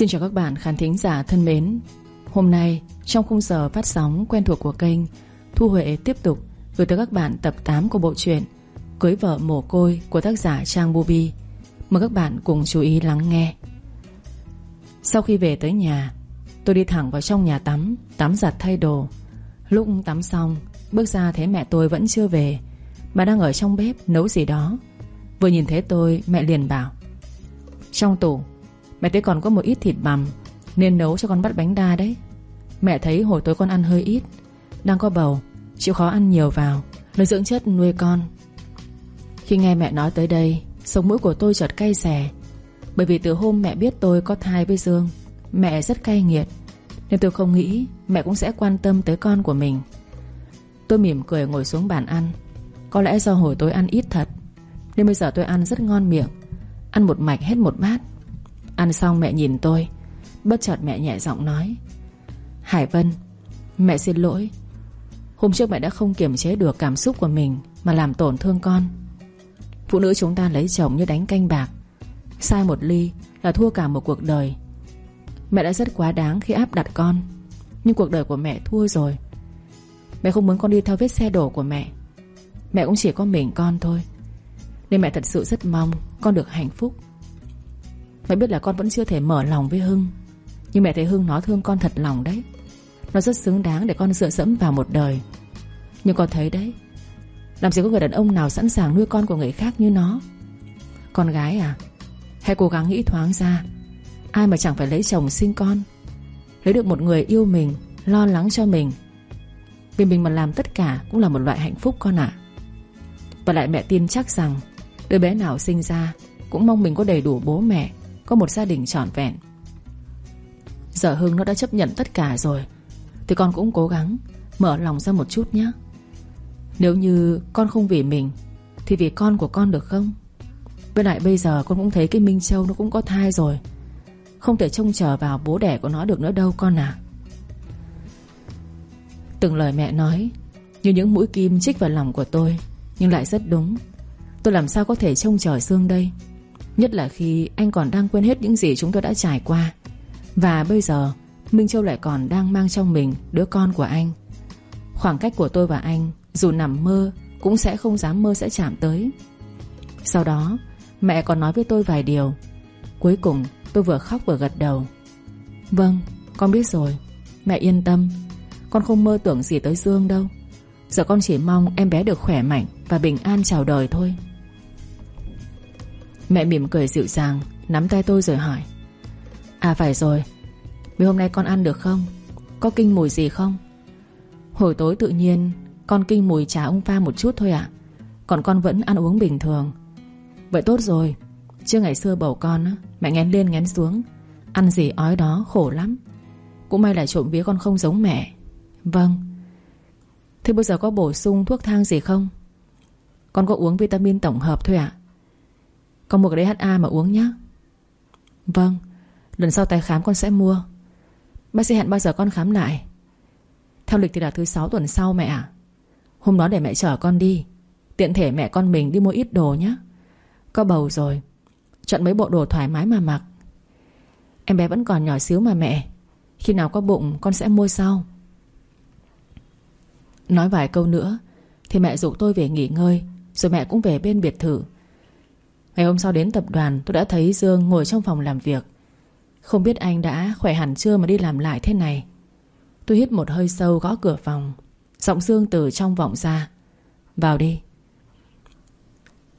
Xin chào các bạn khán thính giả thân mến. Hôm nay, trong khung giờ phát sóng quen thuộc của kênh, Thu Huệ tiếp tục gửi tới các bạn tập 8 của bộ truyện Cưới vợ mồ côi của tác giả Trang Bubi Mời các bạn cùng chú ý lắng nghe. Sau khi về tới nhà, Tôi đi thẳng vào trong nhà tắm Tắm giặt thay đồ. Lúc tắm xong, Bước ra thấy mẹ tôi vẫn chưa về. Mà đang ở trong bếp nấu gì đó. Vừa nhìn thấy tôi, mẹ liền bảo, Trong tủ Mẹ thấy còn có một ít thịt bằm, Nên nấu cho con bắt bánh đa đấy. Mẹ thấy hồi tối con ăn hơi ít, Đang có bầu, Chịu khó ăn nhiều vào Lấy dưỡng chất nuôi con. Khi nghe mẹ nói tới đây, Sống mũi của tôi chợt cay xè, Bởi vì từ hôm mẹ biết tôi có thai với Dương, Mẹ rất cay nghiệt, Nên tôi không nghĩ mẹ cũng sẽ quan tâm tới con của mình. Tôi mỉm cười ngồi xuống bàn ăn, Có lẽ do hồi tối ăn ít thật, Nên bây giờ tôi ăn rất ngon miệng, Ăn một mạch hết một bát. Ăn xong mẹ nhìn tôi. Bất chợt mẹ nhẹ giọng nói. Hải Vân, Mẹ xin lỗi. Hôm trước mẹ đã không kiềm chế được cảm xúc của mình Mà làm tổn thương con. Phụ nữ chúng ta lấy chồng như đánh canh bạc. Sai một ly là thua cả một cuộc đời. Mẹ đã rất quá đáng khi áp đặt con. Nhưng cuộc đời của mẹ thua rồi. Mẹ không muốn con đi theo vết xe đổ của mẹ. Mẹ cũng chỉ có mình con thôi. Nên mẹ thật sự rất mong Con được hạnh phúc. Mẹ biết là con vẫn chưa thể mở lòng với Hưng. Nhưng mẹ thấy Hưng nó thương con thật lòng đấy. Nó rất xứng đáng để con dựa dẫm vào một đời. Nhưng con thấy đấy, Làm gì có người đàn ông nào sẵn sàng nuôi con của người khác như nó. Con gái à Hãy cố gắng nghĩ thoáng ra. Ai mà chẳng phải lấy chồng sinh con, Lấy được một người yêu mình, Lo lắng cho mình. Vì mình mà làm tất cả Cũng là một loại hạnh phúc con ạ. Và lại mẹ tin chắc rằng Đứa bé nào sinh ra Cũng mong mình có đầy đủ bố mẹ có một gia đình trọn vẹn. Giờ Hưng nó đã chấp nhận tất cả rồi, Thì con cũng cố gắng Mở lòng ra một chút nhé. Nếu như con không vì mình, Thì vì con của con được không? Với lại bây giờ con cũng thấy cái Minh Châu Nó cũng có thai rồi, Không thể trông chờ vào bố đẻ của nó được nữa đâu con à Từng lời mẹ nói, Như những mũi kim chích vào lòng của tôi, Nhưng lại rất đúng. Tôi làm sao có thể trông chờ Dương đây? Nhất là khi anh còn đang quên hết những gì chúng tôi đã trải qua. Và bây giờ, Minh Châu lại còn đang mang trong mình đứa con của anh. Khoảng cách của tôi và anh, Dù nằm mơ, Cũng sẽ không dám mơ sẽ chạm tới. Sau đó, Mẹ còn nói với tôi vài điều. Cuối cùng, tôi vừa khóc vừa gật đầu. Vâng con biết rồi. Mẹ yên tâm. Con không mơ tưởng gì tới Dương đâu. Giờ con chỉ mong em bé được khỏe mạnh Và bình an chào đời thôi. Mẹ mỉm cười dịu dàng, Nắm tay tôi rồi hỏi. À phải rồi. Mấy hôm nay con ăn được không? Có kinh mùi gì không? Hồi tối tự nhiên, Con kinh mùi trà ông pha một chút thôi ạ. Còn con vẫn ăn uống bình thường. Vậy tốt rồi. Chưa ngày xưa bầu con Mẹ ngén lên ngén xuống. Ăn gì ói đó, khổ lắm. Cũng may là trộm vía con không giống mẹ. Vâng. Thế bây giờ có bổ sung thuốc thang gì không? Con có uống vitamin tổng hợp thôi ạ con mua cái ha mà uống nhé Vâng Lần sau tái khám con sẽ mua. Bác sĩ hẹn bao giờ con khám lại? Theo lịch thì là thứ 6 tuần sau mẹ ạ. Hôm đó để mẹ chở con đi. Tiện thể mẹ con mình đi mua ít đồ nhé Có bầu rồi. Chọn mấy bộ đồ thoải mái mà mặc. Em bé vẫn còn nhỏ xíu mà mẹ. Khi nào có bụng, con sẽ mua sau. Nói vài câu nữa, Thì mẹ rủ tôi về nghỉ ngơi, Rồi mẹ cũng về bên biệt thự. Ngày hôm sau đến tập đoàn, tôi đã thấy Dương ngồi trong phòng làm việc. Không biết anh đã khỏe hẳn chưa mà đi làm lại thế này. Tôi hít một hơi sâu gõ cửa phòng. Giọng Dương từ trong vọng ra. Vào đi.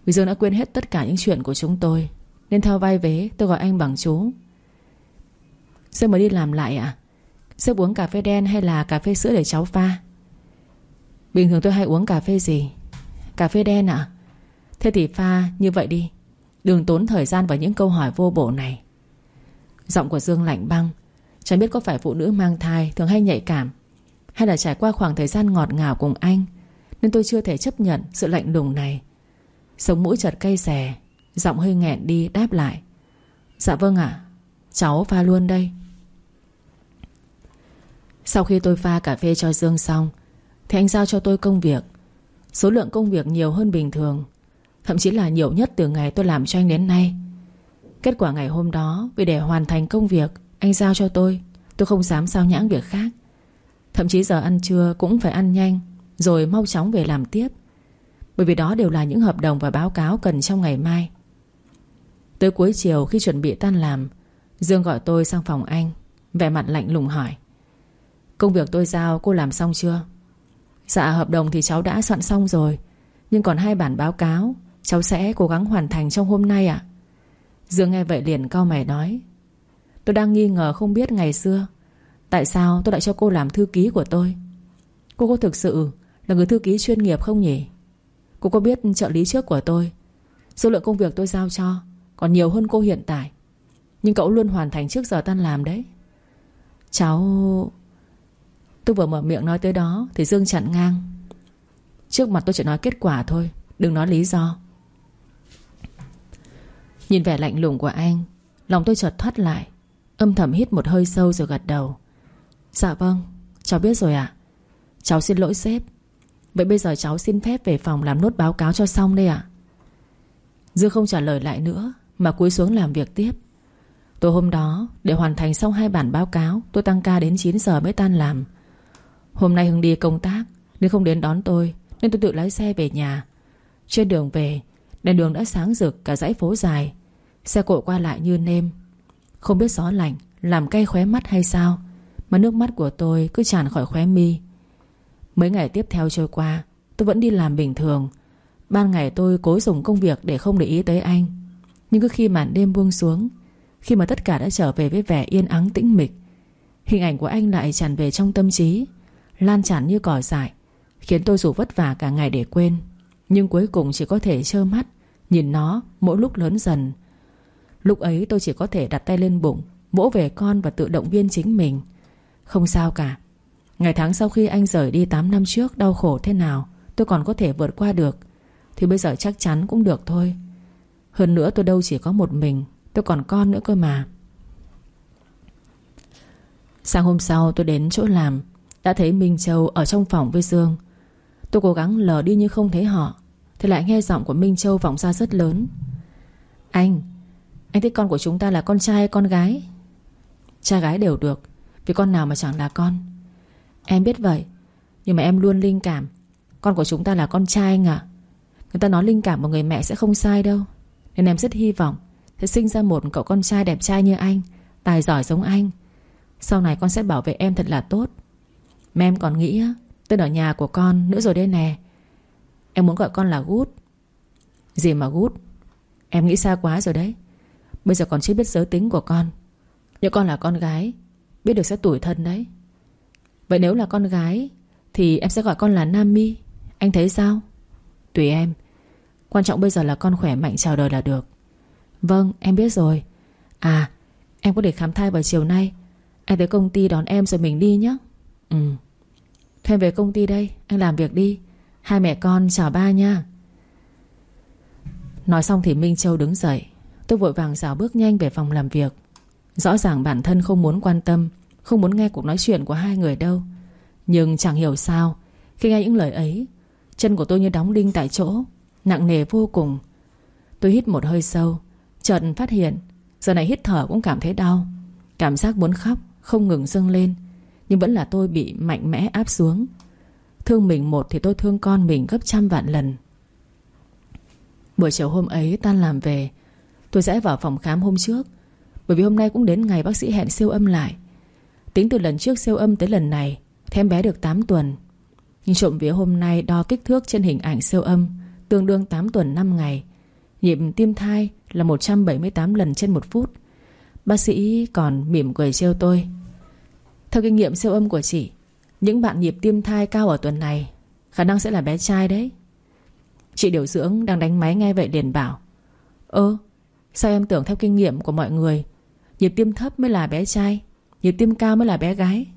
Vì Dương đã quên hết tất cả những chuyện của chúng tôi, Nên theo vai vế, tôi gọi anh bằng chú. Sếp mới đi làm lại à Sếp uống cà phê đen hay là cà phê sữa để cháu pha? Bình thường tôi hay uống cà phê gì? Cà phê đen à Thế thì pha như vậy đi. Đừng tốn thời gian vào những câu hỏi vô bổ này. Giọng của Dương lạnh băng. Chẳng biết có phải phụ nữ mang thai Thường hay nhạy cảm, Hay là trải qua khoảng thời gian ngọt ngào cùng anh, Nên tôi chưa thể chấp nhận sự lạnh lùng này. Sống mũi chật cây xè, Giọng hơi nghẹn đi, đáp lại. Dạ vâng ạ, Cháu pha luôn đây. Sau khi tôi pha cà phê cho Dương xong, Thì anh giao cho tôi công việc. Số lượng công việc nhiều hơn bình thường. Thậm chí là nhiều nhất từ ngày tôi làm cho anh đến nay. Kết quả ngày hôm đó, Vì để hoàn thành công việc, Anh giao cho tôi. Tôi không dám sao nhãng việc khác. Thậm chí giờ ăn trưa cũng phải ăn nhanh, Rồi mau chóng về làm tiếp. Bởi vì đó đều là những hợp đồng và báo cáo cần trong ngày mai. Tới cuối chiều khi chuẩn bị tan làm, Dương gọi tôi sang phòng anh, Vẻ mặt lạnh lùng hỏi, Công việc tôi giao cô làm xong chưa? Dạ hợp đồng thì cháu đã soạn xong rồi, Nhưng còn hai bản báo cáo. Cháu sẽ cố gắng hoàn thành trong hôm nay ạ. Dương nghe vậy liền cao mày nói, Tôi đang nghi ngờ không biết ngày xưa, Tại sao tôi lại cho cô làm thư ký của tôi? Cô có thực sự Là người thư ký chuyên nghiệp không nhỉ? Cô có biết trợ lý trước của tôi, Số lượng công việc tôi giao cho Còn nhiều hơn cô hiện tại, Nhưng cậu luôn hoàn thành trước giờ tan làm đấy. Cháu Tôi vừa mở miệng nói tới đó Thì Dương chặn ngang. Trước mặt tôi chỉ nói kết quả thôi, Đừng nói lý do. Nhìn vẻ lạnh lùng của anh, Lòng tôi chợt thoát lại, Âm thầm hít một hơi sâu rồi gật đầu. Dạ vâng Cháu biết rồi ạ. Cháu xin lỗi sếp. Vậy bây giờ cháu xin phép về phòng làm nốt báo cáo cho xong đây ạ. Dư không trả lời lại nữa, Mà cúi xuống làm việc tiếp. Tối hôm đó, để hoàn thành xong hai bản báo cáo, Tôi tăng ca đến 9 giờ mới tan làm. Hôm nay Hưng đi công tác Nên không đến đón tôi, Nên tôi tự lái xe về nhà. Trên đường về, Đèn đường đã sáng rực, cả dãy phố dài. Xe cộ qua lại như nêm. Không biết gió lạnh Làm cay khóe mắt hay sao, Mà nước mắt của tôi cứ tràn khỏi khóe mi. Mấy ngày tiếp theo trôi qua, Tôi vẫn đi làm bình thường. Ban ngày tôi cố dùng công việc để không để ý tới anh. Nhưng cứ khi màn đêm buông xuống, Khi mà tất cả đã trở về với vẻ yên ắng tĩnh mịch, Hình ảnh của anh lại tràn về trong tâm trí, Lan tràn như cỏ dại, Khiến tôi dù vất vả cả ngày để quên. Nhưng cuối cùng chỉ có thể trơ mắt Nhìn nó mỗi lúc lớn dần. Lúc ấy tôi chỉ có thể đặt tay lên bụng, Vỗ về con và tự động viên chính mình. Không sao cả. Ngày tháng sau khi anh rời đi 8 năm trước, Đau khổ thế nào, Tôi còn có thể vượt qua được. Thì bây giờ chắc chắn cũng được thôi. Hơn nữa tôi đâu chỉ có một mình, Tôi còn con nữa cơ mà. Sáng hôm sau tôi đến chỗ làm, Đã thấy Minh Châu ở trong phòng với Dương. Tôi cố gắng lờ đi như không thấy họ. Thì lại nghe giọng của Minh Châu vọng ra rất lớn. Anh anh thích con của chúng ta là con trai hay con gái? Cha gái đều được, Vì con nào mà chẳng là con. Em biết vậy, Nhưng mà em luôn linh cảm. Con của chúng ta là con trai anh ạ. Người ta nói linh cảm của người mẹ sẽ không sai đâu. Nên em rất hy vọng Sẽ sinh ra một cậu con trai đẹp trai như anh, Tài giỏi giống anh. Sau này con sẽ bảo vệ em thật là tốt. Mà em còn nghĩ Tên ở nhà của con nữa rồi đây nè. Em muốn gọi con là Gút Gì mà Gút Em nghĩ xa quá rồi đấy. Bây giờ còn chưa biết giới tính của con. Nhưng con là con gái, Biết được sẽ tủi thân đấy. Vậy nếu là con gái, Thì em sẽ gọi con là Nam Mi Anh thấy sao? Tùy em. Quan trọng bây giờ là con khỏe mạnh chào đời là được. Vâng em biết rồi. À em có để khám thai vào chiều nay. Anh tới công ty đón em rồi mình đi nhé. Ừ. Thôi về công ty đây, Anh làm việc đi. Hai mẹ con, chào ba nha. Nói xong thì Minh Châu đứng dậy. Tôi vội vàng dào bước nhanh về phòng làm việc. Rõ ràng bản thân không muốn quan tâm, Không muốn nghe cuộc nói chuyện của hai người đâu. Nhưng chẳng hiểu sao, Khi nghe những lời ấy, Chân của tôi như đóng đinh tại chỗ, Nặng nề vô cùng. Tôi hít một hơi sâu, Chợt phát hiện, Giờ này hít thở cũng cảm thấy đau. Cảm giác muốn khóc, Không ngừng dâng lên, Nhưng vẫn là tôi bị mạnh mẽ áp xuống. Thương mình một thì tôi thương con mình gấp trăm vạn lần. Buổi chiều hôm ấy tan làm về Tôi sẽ vào phòng khám hôm trước, Bởi vì hôm nay cũng đến ngày bác sĩ hẹn siêu âm lại. Tính từ lần trước siêu âm tới lần này thêm bé được 8 tuần. Nhưng trộm vía hôm nay đo kích thước trên hình ảnh siêu âm, Tương đương 8 tuần 5 ngày. Nhịp tim thai là 178 lần trên một phút. Bác sĩ còn mỉm cười trêu tôi. Theo kinh nghiệm siêu âm của chị, Những bạn nhịp tim thai cao ở tuần này Khả năng sẽ là bé trai đấy. Chị điều dưỡng đang đánh máy nghe vậy liền bảo, Ơ Sao em tưởng theo kinh nghiệm của mọi người? Nhịp tim thấp mới là bé trai, Nhịp tim cao mới là bé gái.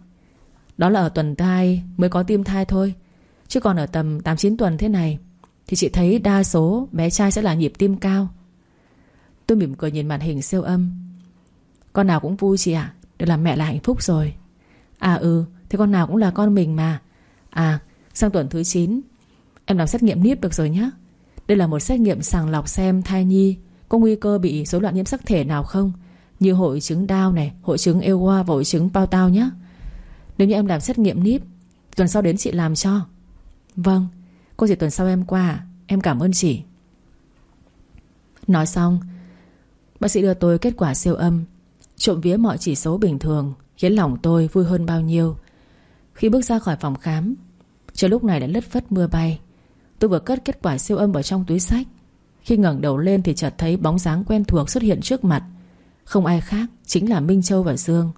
Đó là ở tuần thai mới có tim thai thôi. Chứ còn ở tầm 8-9 tuần thế này, Thì chị thấy đa số bé trai sẽ là nhịp tim cao. Tôi mỉm cười nhìn màn hình siêu âm. Con nào cũng vui chị ạ, Được làm mẹ là hạnh phúc rồi. À ừ Thế con nào cũng là con mình mà. À sang tuần thứ 9 Em làm xét nghiệm níp được rồi nhé Đây là một xét nghiệm sàng lọc xem thai nhi. Có nguy cơ bị rối loạn nhiễm sắc thể nào không? Như hội chứng đau này, Hội chứng eo hoa và hội chứng bao tao nhé Nếu như em làm xét nghiệm níp, Tuần sau đến chị làm cho. Vâng Cô chỉ tuần sau em qua, Em cảm ơn chị. Nói xong, Bác sĩ đưa tôi kết quả siêu âm, Trộm vía mọi chỉ số bình thường, Khiến lòng tôi vui hơn bao nhiêu. Khi bước ra khỏi phòng khám Trời lúc này đã lất phất mưa bay. Tôi vừa cất kết quả siêu âm vào trong túi sách khi ngẩng đầu lên thì chợt thấy bóng dáng quen thuộc xuất hiện trước mặt. Không ai khác Chính là Minh Châu và Dương.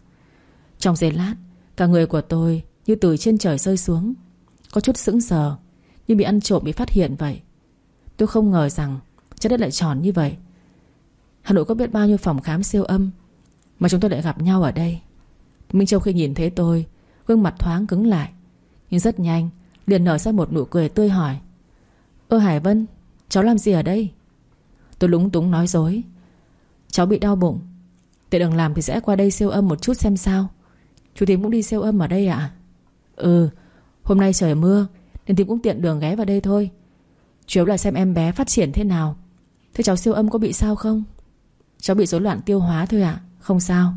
Trong giây lát, Cả người của tôi như từ trên trời rơi xuống, Có chút sững sờ Như bị ăn trộm bị phát hiện vậy. Tôi không ngờ rằng trái đất lại tròn như vậy. Hà Nội có biết bao nhiêu phòng khám siêu âm Mà chúng tôi lại gặp nhau ở đây? Minh Châu khi nhìn thấy tôi, Gương mặt thoáng cứng lại, Nhưng rất nhanh liền nở ra một nụ cười tươi hỏi. Ơ Hải Vân Cháu làm gì ở đây? Tôi lúng túng nói dối. Cháu bị đau bụng. Tiện đường làm thì sẽ qua đây siêu âm một chút xem sao. Chú Thím cũng đi siêu âm ở đây ạ. Ừ Hôm nay trời mưa, Nên Thím cũng tiện đường ghé vào đây thôi. Chủ yếu là xem em bé phát triển thế nào. Thế cháu siêu âm có bị sao không? Cháu bị rối loạn tiêu hóa thôi ạ, Không sao.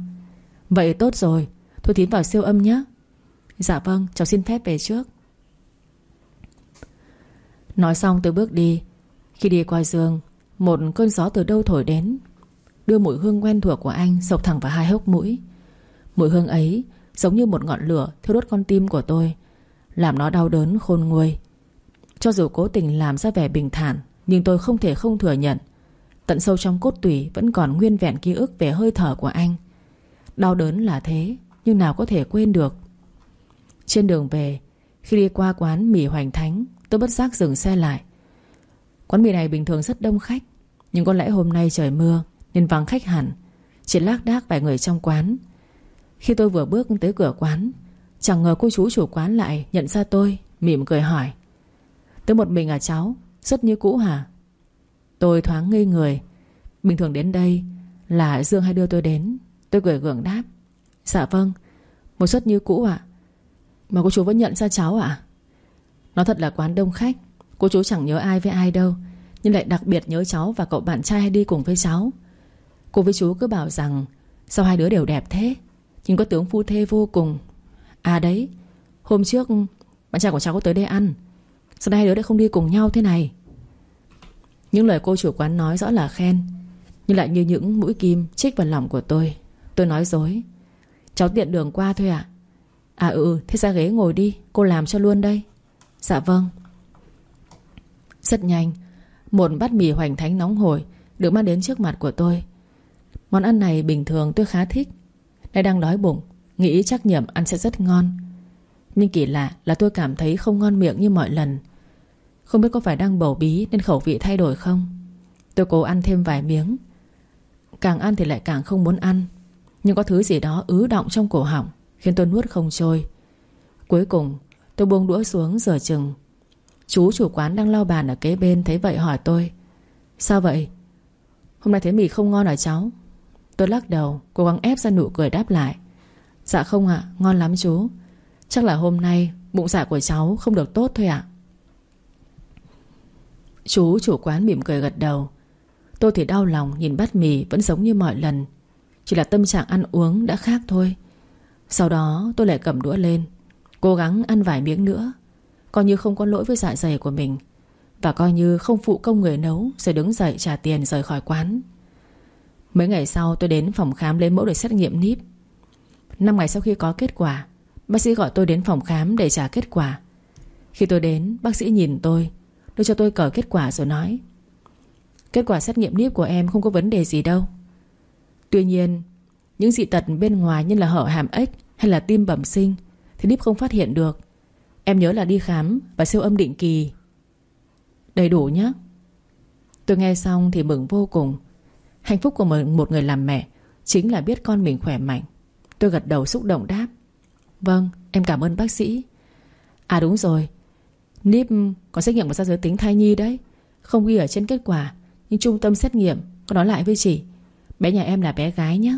Vậy tốt rồi, Thôi Thím vào siêu âm nhé. Dạ vâng cháu xin phép về trước. Nói xong tôi bước đi. Khi đi qua giường, Một cơn gió từ đâu thổi đến, Đưa mùi hương quen thuộc của anh Sộc thẳng vào hai hốc mũi. Mùi hương ấy giống như một ngọn lửa Thiêu đốt con tim của tôi, Làm nó đau đớn khôn nguôi. Cho dù cố tình làm ra vẻ bình thản, Nhưng tôi không thể không thừa nhận, Tận sâu trong cốt tủy Vẫn còn nguyên vẹn ký ức về hơi thở của anh. Đau đớn là thế, Nhưng nào có thể quên được. Trên đường về, Khi đi qua quán mì hoành thánh, Tôi bất giác dừng xe lại. Quán mì này bình thường rất đông khách, Nhưng có lẽ hôm nay trời mưa, Nên vắng khách hẳn. Chỉ lác đác vài người trong quán. Khi tôi vừa bước tới cửa quán, Chẳng ngờ cô chú chủ quán lại nhận ra tôi, Mỉm cười hỏi. Tới một mình à cháu? Rất như cũ hả? Tôi thoáng ngây người. Bình thường đến đây là Dương hay đưa tôi đến? Tôi cười gượng đáp. Dạ vâng Một suất như cũ ạ. Mà cô chú vẫn nhận ra cháu ạ. Nó thật là quán đông khách. Cô chú chẳng nhớ ai với ai đâu, Nhưng lại đặc biệt nhớ cháu và cậu bạn trai hay đi cùng với cháu. Cô với chú cứ bảo rằng, Sao hai đứa đều đẹp thế? Nhưng có tướng phu thê vô cùng. À đấy, Hôm trước bạn trai của cháu có tới đây ăn. Sao hai đứa lại không đi cùng nhau thế này? Những lời cô chủ quán nói rõ là khen, Nhưng lại như những mũi kim Chích vào lòng của tôi. Tôi nói dối, Cháu tiện đường qua thôi ạ. À? à ừ thế ra ghế ngồi đi, Cô làm cho luôn đây. Dạ vâng. Rất nhanh. Một bát mì hoành thánh nóng hổi Được mang đến trước mặt của tôi. Món ăn này bình thường tôi khá thích. Nay đang đói bụng, Nghĩ chắc nhiệm ăn sẽ rất ngon. Nhưng kỳ lạ là tôi cảm thấy không ngon miệng như mọi lần. Không biết có phải đang bầu bí Nên khẩu vị thay đổi không? Tôi cố ăn thêm vài miếng. Càng ăn thì lại càng không muốn ăn. Nhưng có thứ gì đó ứ động trong cổ họng Khiến tôi nuốt không trôi. Cuối cùng, tôi buông đũa xuống giờ chừng. Chú chủ quán đang lau bàn ở kế bên Thấy vậy hỏi tôi. Sao vậy? Hôm nay thấy mì không ngon hả cháu? Tôi lắc đầu, cố gắng ép ra nụ cười đáp lại. Dạ không ạ, ngon lắm chú. Chắc là hôm nay bụng dạ của cháu không được tốt thôi ạ. Chú chủ quán mỉm cười gật đầu. Tôi thì đau lòng nhìn bát mì vẫn giống như mọi lần. Chỉ là tâm trạng ăn uống đã khác thôi. Sau đó tôi lại cầm đũa lên, Cố gắng ăn vài miếng nữa. Coi như không có lỗi với dạ dày của mình, Và coi như không phụ công người nấu Rồi đứng dậy trả tiền rời khỏi quán. Mấy ngày sau tôi đến phòng khám lấy mẫu để xét nghiệm níp. Năm ngày sau khi có kết quả, Bác sĩ gọi tôi đến phòng khám để trả kết quả. Khi tôi đến, Bác sĩ nhìn tôi, Đưa cho tôi cờ kết quả rồi nói, Kết quả xét nghiệm níp của em không có vấn đề gì đâu. Tuy nhiên, Những dị tật bên ngoài như là hở hàm ếch Hay là tim bẩm sinh Thì níp không phát hiện được. Em nhớ là đi khám và siêu âm định kỳ. Đầy đủ nhé Tôi nghe xong thì mừng vô cùng. Hạnh phúc của một người làm mẹ Chính là biết con mình khỏe mạnh. Tôi gật đầu xúc động đáp. Vâng em cảm ơn bác sĩ. À đúng rồi, NIP có xét nghiệm của sao giới tính thai nhi đấy. Không ghi ở trên kết quả, Nhưng trung tâm xét nghiệm có nói lại với chị. Bé nhà em là bé gái nhé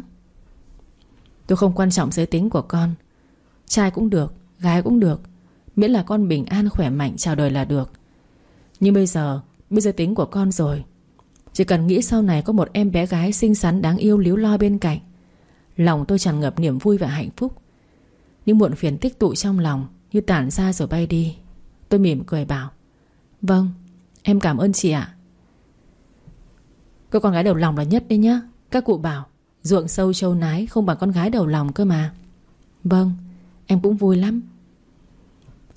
Tôi không quan trọng giới tính của con. Trai cũng được, Gái cũng được. Miễn là con bình an khỏe mạnh chào đời là được. Nhưng bây giờ bây giờ tính của con rồi. Chỉ cần nghĩ sau này có một em bé gái xinh xắn đáng yêu líu lo bên cạnh, Lòng tôi tràn ngập niềm vui và hạnh phúc. Những muộn phiền tích tụ trong lòng Như tản ra rồi bay đi. Tôi mỉm cười bảo Vâng em cảm ơn chị ạ. Cô con gái đầu lòng là nhất đấy nhá. Các cụ bảo, Ruộng sâu châu nái không bằng con gái đầu lòng cơ mà. Vâng Em cũng vui lắm.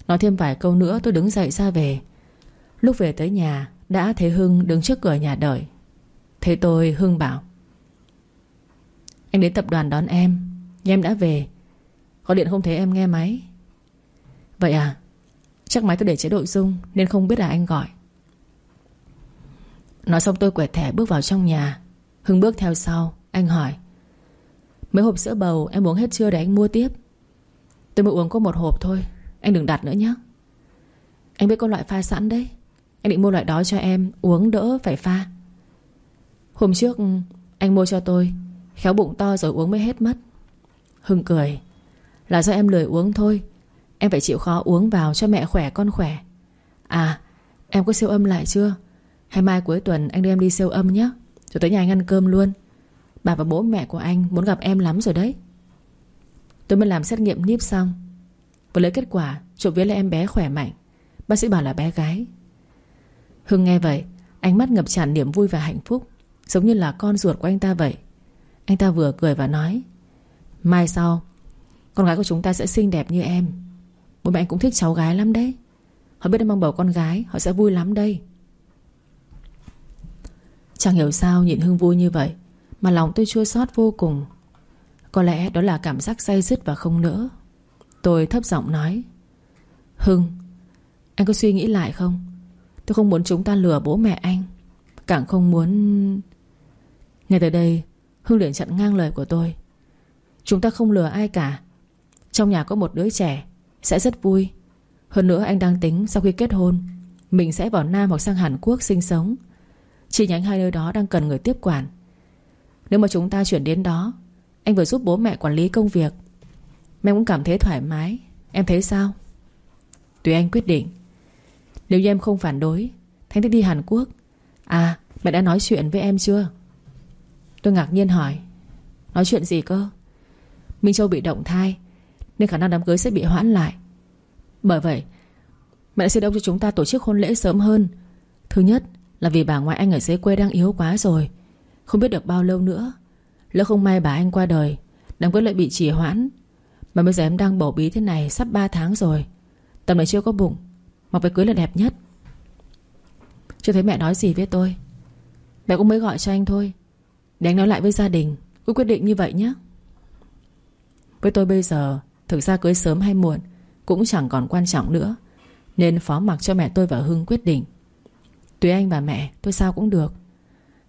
Nói thêm vài câu nữa tôi đứng dậy ra về. Lúc về tới nhà, Đã thấy Hưng đứng trước cửa nhà đợi. Thấy tôi, Hưng bảo, Anh đến tập đoàn đón em Nhưng em đã về. Gọi điện không thấy em nghe máy? Vậy à? Chắc máy tôi để chế độ rung, Nên không biết là anh gọi. Nói xong tôi quẹt thẻ bước vào trong nhà. Hưng bước theo sau, Anh hỏi, Mấy hộp sữa bầu em uống hết chưa để anh mua tiếp? Tôi mới uống có một hộp thôi. Anh đừng đặt nữa nhé Anh biết có loại pha sẵn đấy. Anh định mua loại đó cho em, Uống đỡ phải pha. Hôm trước, anh mua cho tôi, Khéo bụng to rồi uống mới hết mất. Hưng cười, Là do em lười uống thôi. Em phải chịu khó uống vào cho mẹ khỏe, con khỏe. À em có siêu âm lại chưa? Hay mai cuối tuần anh đưa em đi siêu âm nhé Rồi tới nhà anh ăn cơm luôn. Bà và bố mẹ của anh muốn gặp em lắm rồi đấy. Tôi mới làm xét nghiệm níp xong và lấy kết quả chụp vía là em bé khỏe mạnh. Bác sĩ bảo là bé gái. Hưng nghe vậy, Ánh mắt ngập tràn niềm vui và hạnh phúc, Giống như là con ruột của anh ta vậy. Anh ta vừa cười và nói, Mai sau, Con gái của chúng ta sẽ xinh đẹp như em. Bố mẹ anh cũng thích cháu gái lắm đấy. Họ biết em mong bầu con gái, Họ sẽ vui lắm đây. Chẳng hiểu sao nhìn Hưng vui như vậy, Mà lòng tôi chua xót vô cùng. Có lẽ đó là cảm giác say dứt và không nỡ. Tôi thấp giọng nói, Hưng, Anh có suy nghĩ lại không? Tôi không muốn chúng ta lừa bố mẹ anh, Càng không muốn Ngay tới đây, Hưng liền chặn ngang lời của tôi. Chúng ta không lừa ai cả. Trong nhà có một đứa trẻ Sẽ rất vui. Hơn nữa anh đang tính sau khi kết hôn, Mình sẽ vào Nam hoặc sang Hàn Quốc sinh sống. Chi nhánh hai nơi đó đang cần người tiếp quản. Nếu mà chúng ta chuyển đến đó, Anh vừa giúp bố mẹ quản lý công việc Mẹ cũng cảm thấy thoải mái. Em thấy sao? Tùy anh quyết định. Nếu như em không phản đối, Thanh thích đi Hàn Quốc. À mẹ đã nói chuyện với em chưa? Tôi ngạc nhiên hỏi. Nói chuyện gì cơ? Minh Châu bị động thai, Nên khả năng đám cưới sẽ bị hoãn lại. Bởi vậy, Mẹ đã xin ông cho chúng ta tổ chức hôn lễ sớm hơn. Thứ nhất là vì bà ngoại anh ở dưới quê đang yếu quá rồi, Không biết được bao lâu nữa. Lỡ không may bà anh qua đời, Đám cưới lại bị trì hoãn. Mà bây giờ em đang bầu bí thế này Sắp 3 tháng rồi. Tầm này chưa có bụng Mặc váy cưới là đẹp nhất. Chưa thấy mẹ nói gì với tôi. Mẹ cũng mới gọi cho anh thôi. Để anh nói lại với gia đình, Cứ quyết định như vậy nhé. Với tôi bây giờ, Thực ra cưới sớm hay muộn Cũng chẳng còn quan trọng nữa, Nên phó mặc cho mẹ tôi và Hưng quyết định. Tùy anh và mẹ, tôi sao cũng được.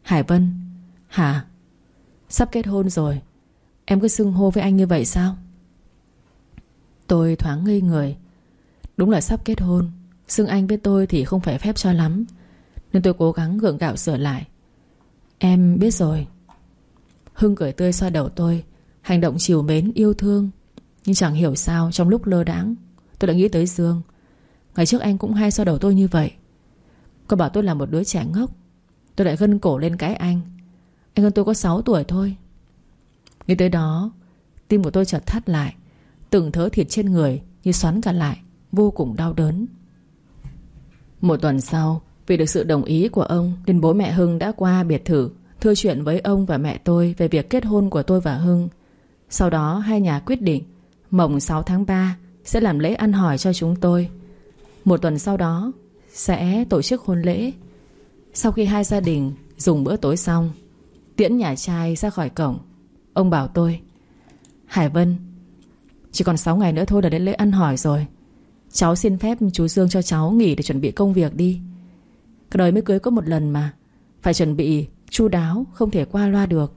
Hải Vân Hả Sắp kết hôn rồi. Em cứ xưng hô với anh như vậy sao? Tôi thoáng ngây người. Đúng là sắp kết hôn, Xưng anh với tôi thì không phải phép cho lắm, Nên tôi cố gắng gượng gạo sửa lại. Em biết rồi. Hưng cười tươi xoa đầu tôi, Hành động chiều mến, yêu thương. Nhưng chẳng hiểu sao, trong lúc lơ đãng, Tôi đã nghĩ tới Dương. Ngày trước anh cũng hay xoa đầu tôi như vậy. Cô bảo tôi là một đứa trẻ ngốc. Tôi lại gân cổ lên cái anh. Anh hơn tôi có 6 tuổi thôi. Nghĩ tới đó, Tim của tôi chợt thắt lại. Từng thớ thịt trên người như xoắn cả lại, Vô cùng đau đớn. Một tuần sau, Vì được sự đồng ý của ông Nên bố mẹ Hưng đã qua biệt thự, Thưa chuyện với ông và mẹ tôi Về việc kết hôn của tôi và Hưng. Sau đó, hai nhà quyết định, Mồng 6 tháng 3 Sẽ làm lễ ăn hỏi cho chúng tôi. Một tuần sau đó, Sẽ tổ chức hôn lễ. Sau khi hai gia đình dùng bữa tối xong, Tiễn nhà trai ra khỏi cổng, Ông bảo tôi, Hải Vân chỉ còn 6 ngày nữa thôi là đến lễ ăn hỏi rồi. Cháu xin phép chú Dương cho cháu nghỉ để chuẩn bị công việc đi. Cả đời mới cưới có một lần mà. Phải chuẩn bị chu đáo, Không thể qua loa được.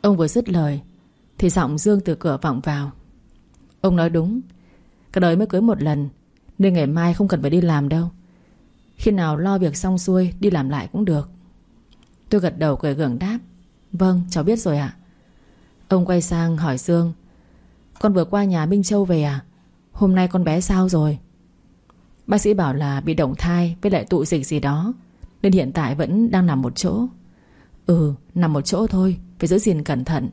Ông vừa dứt lời, Thì giọng Dương từ cửa vọng vào. Ông nói đúng, Cả đời mới cưới một lần, Nên ngày mai không cần phải đi làm đâu. Khi nào lo việc xong xuôi, Đi làm lại cũng được. Tôi gật đầu cười gượng đáp Vâng cháu biết rồi ạ. Ông quay sang hỏi Dương con vừa qua nhà Minh Châu về à? Hôm nay con bé sao rồi? Bác sĩ bảo là bị động thai Với lại tụ dịch gì đó, Nên hiện tại vẫn đang nằm một chỗ. Ừ nằm một chỗ thôi, Phải giữ gìn cẩn thận.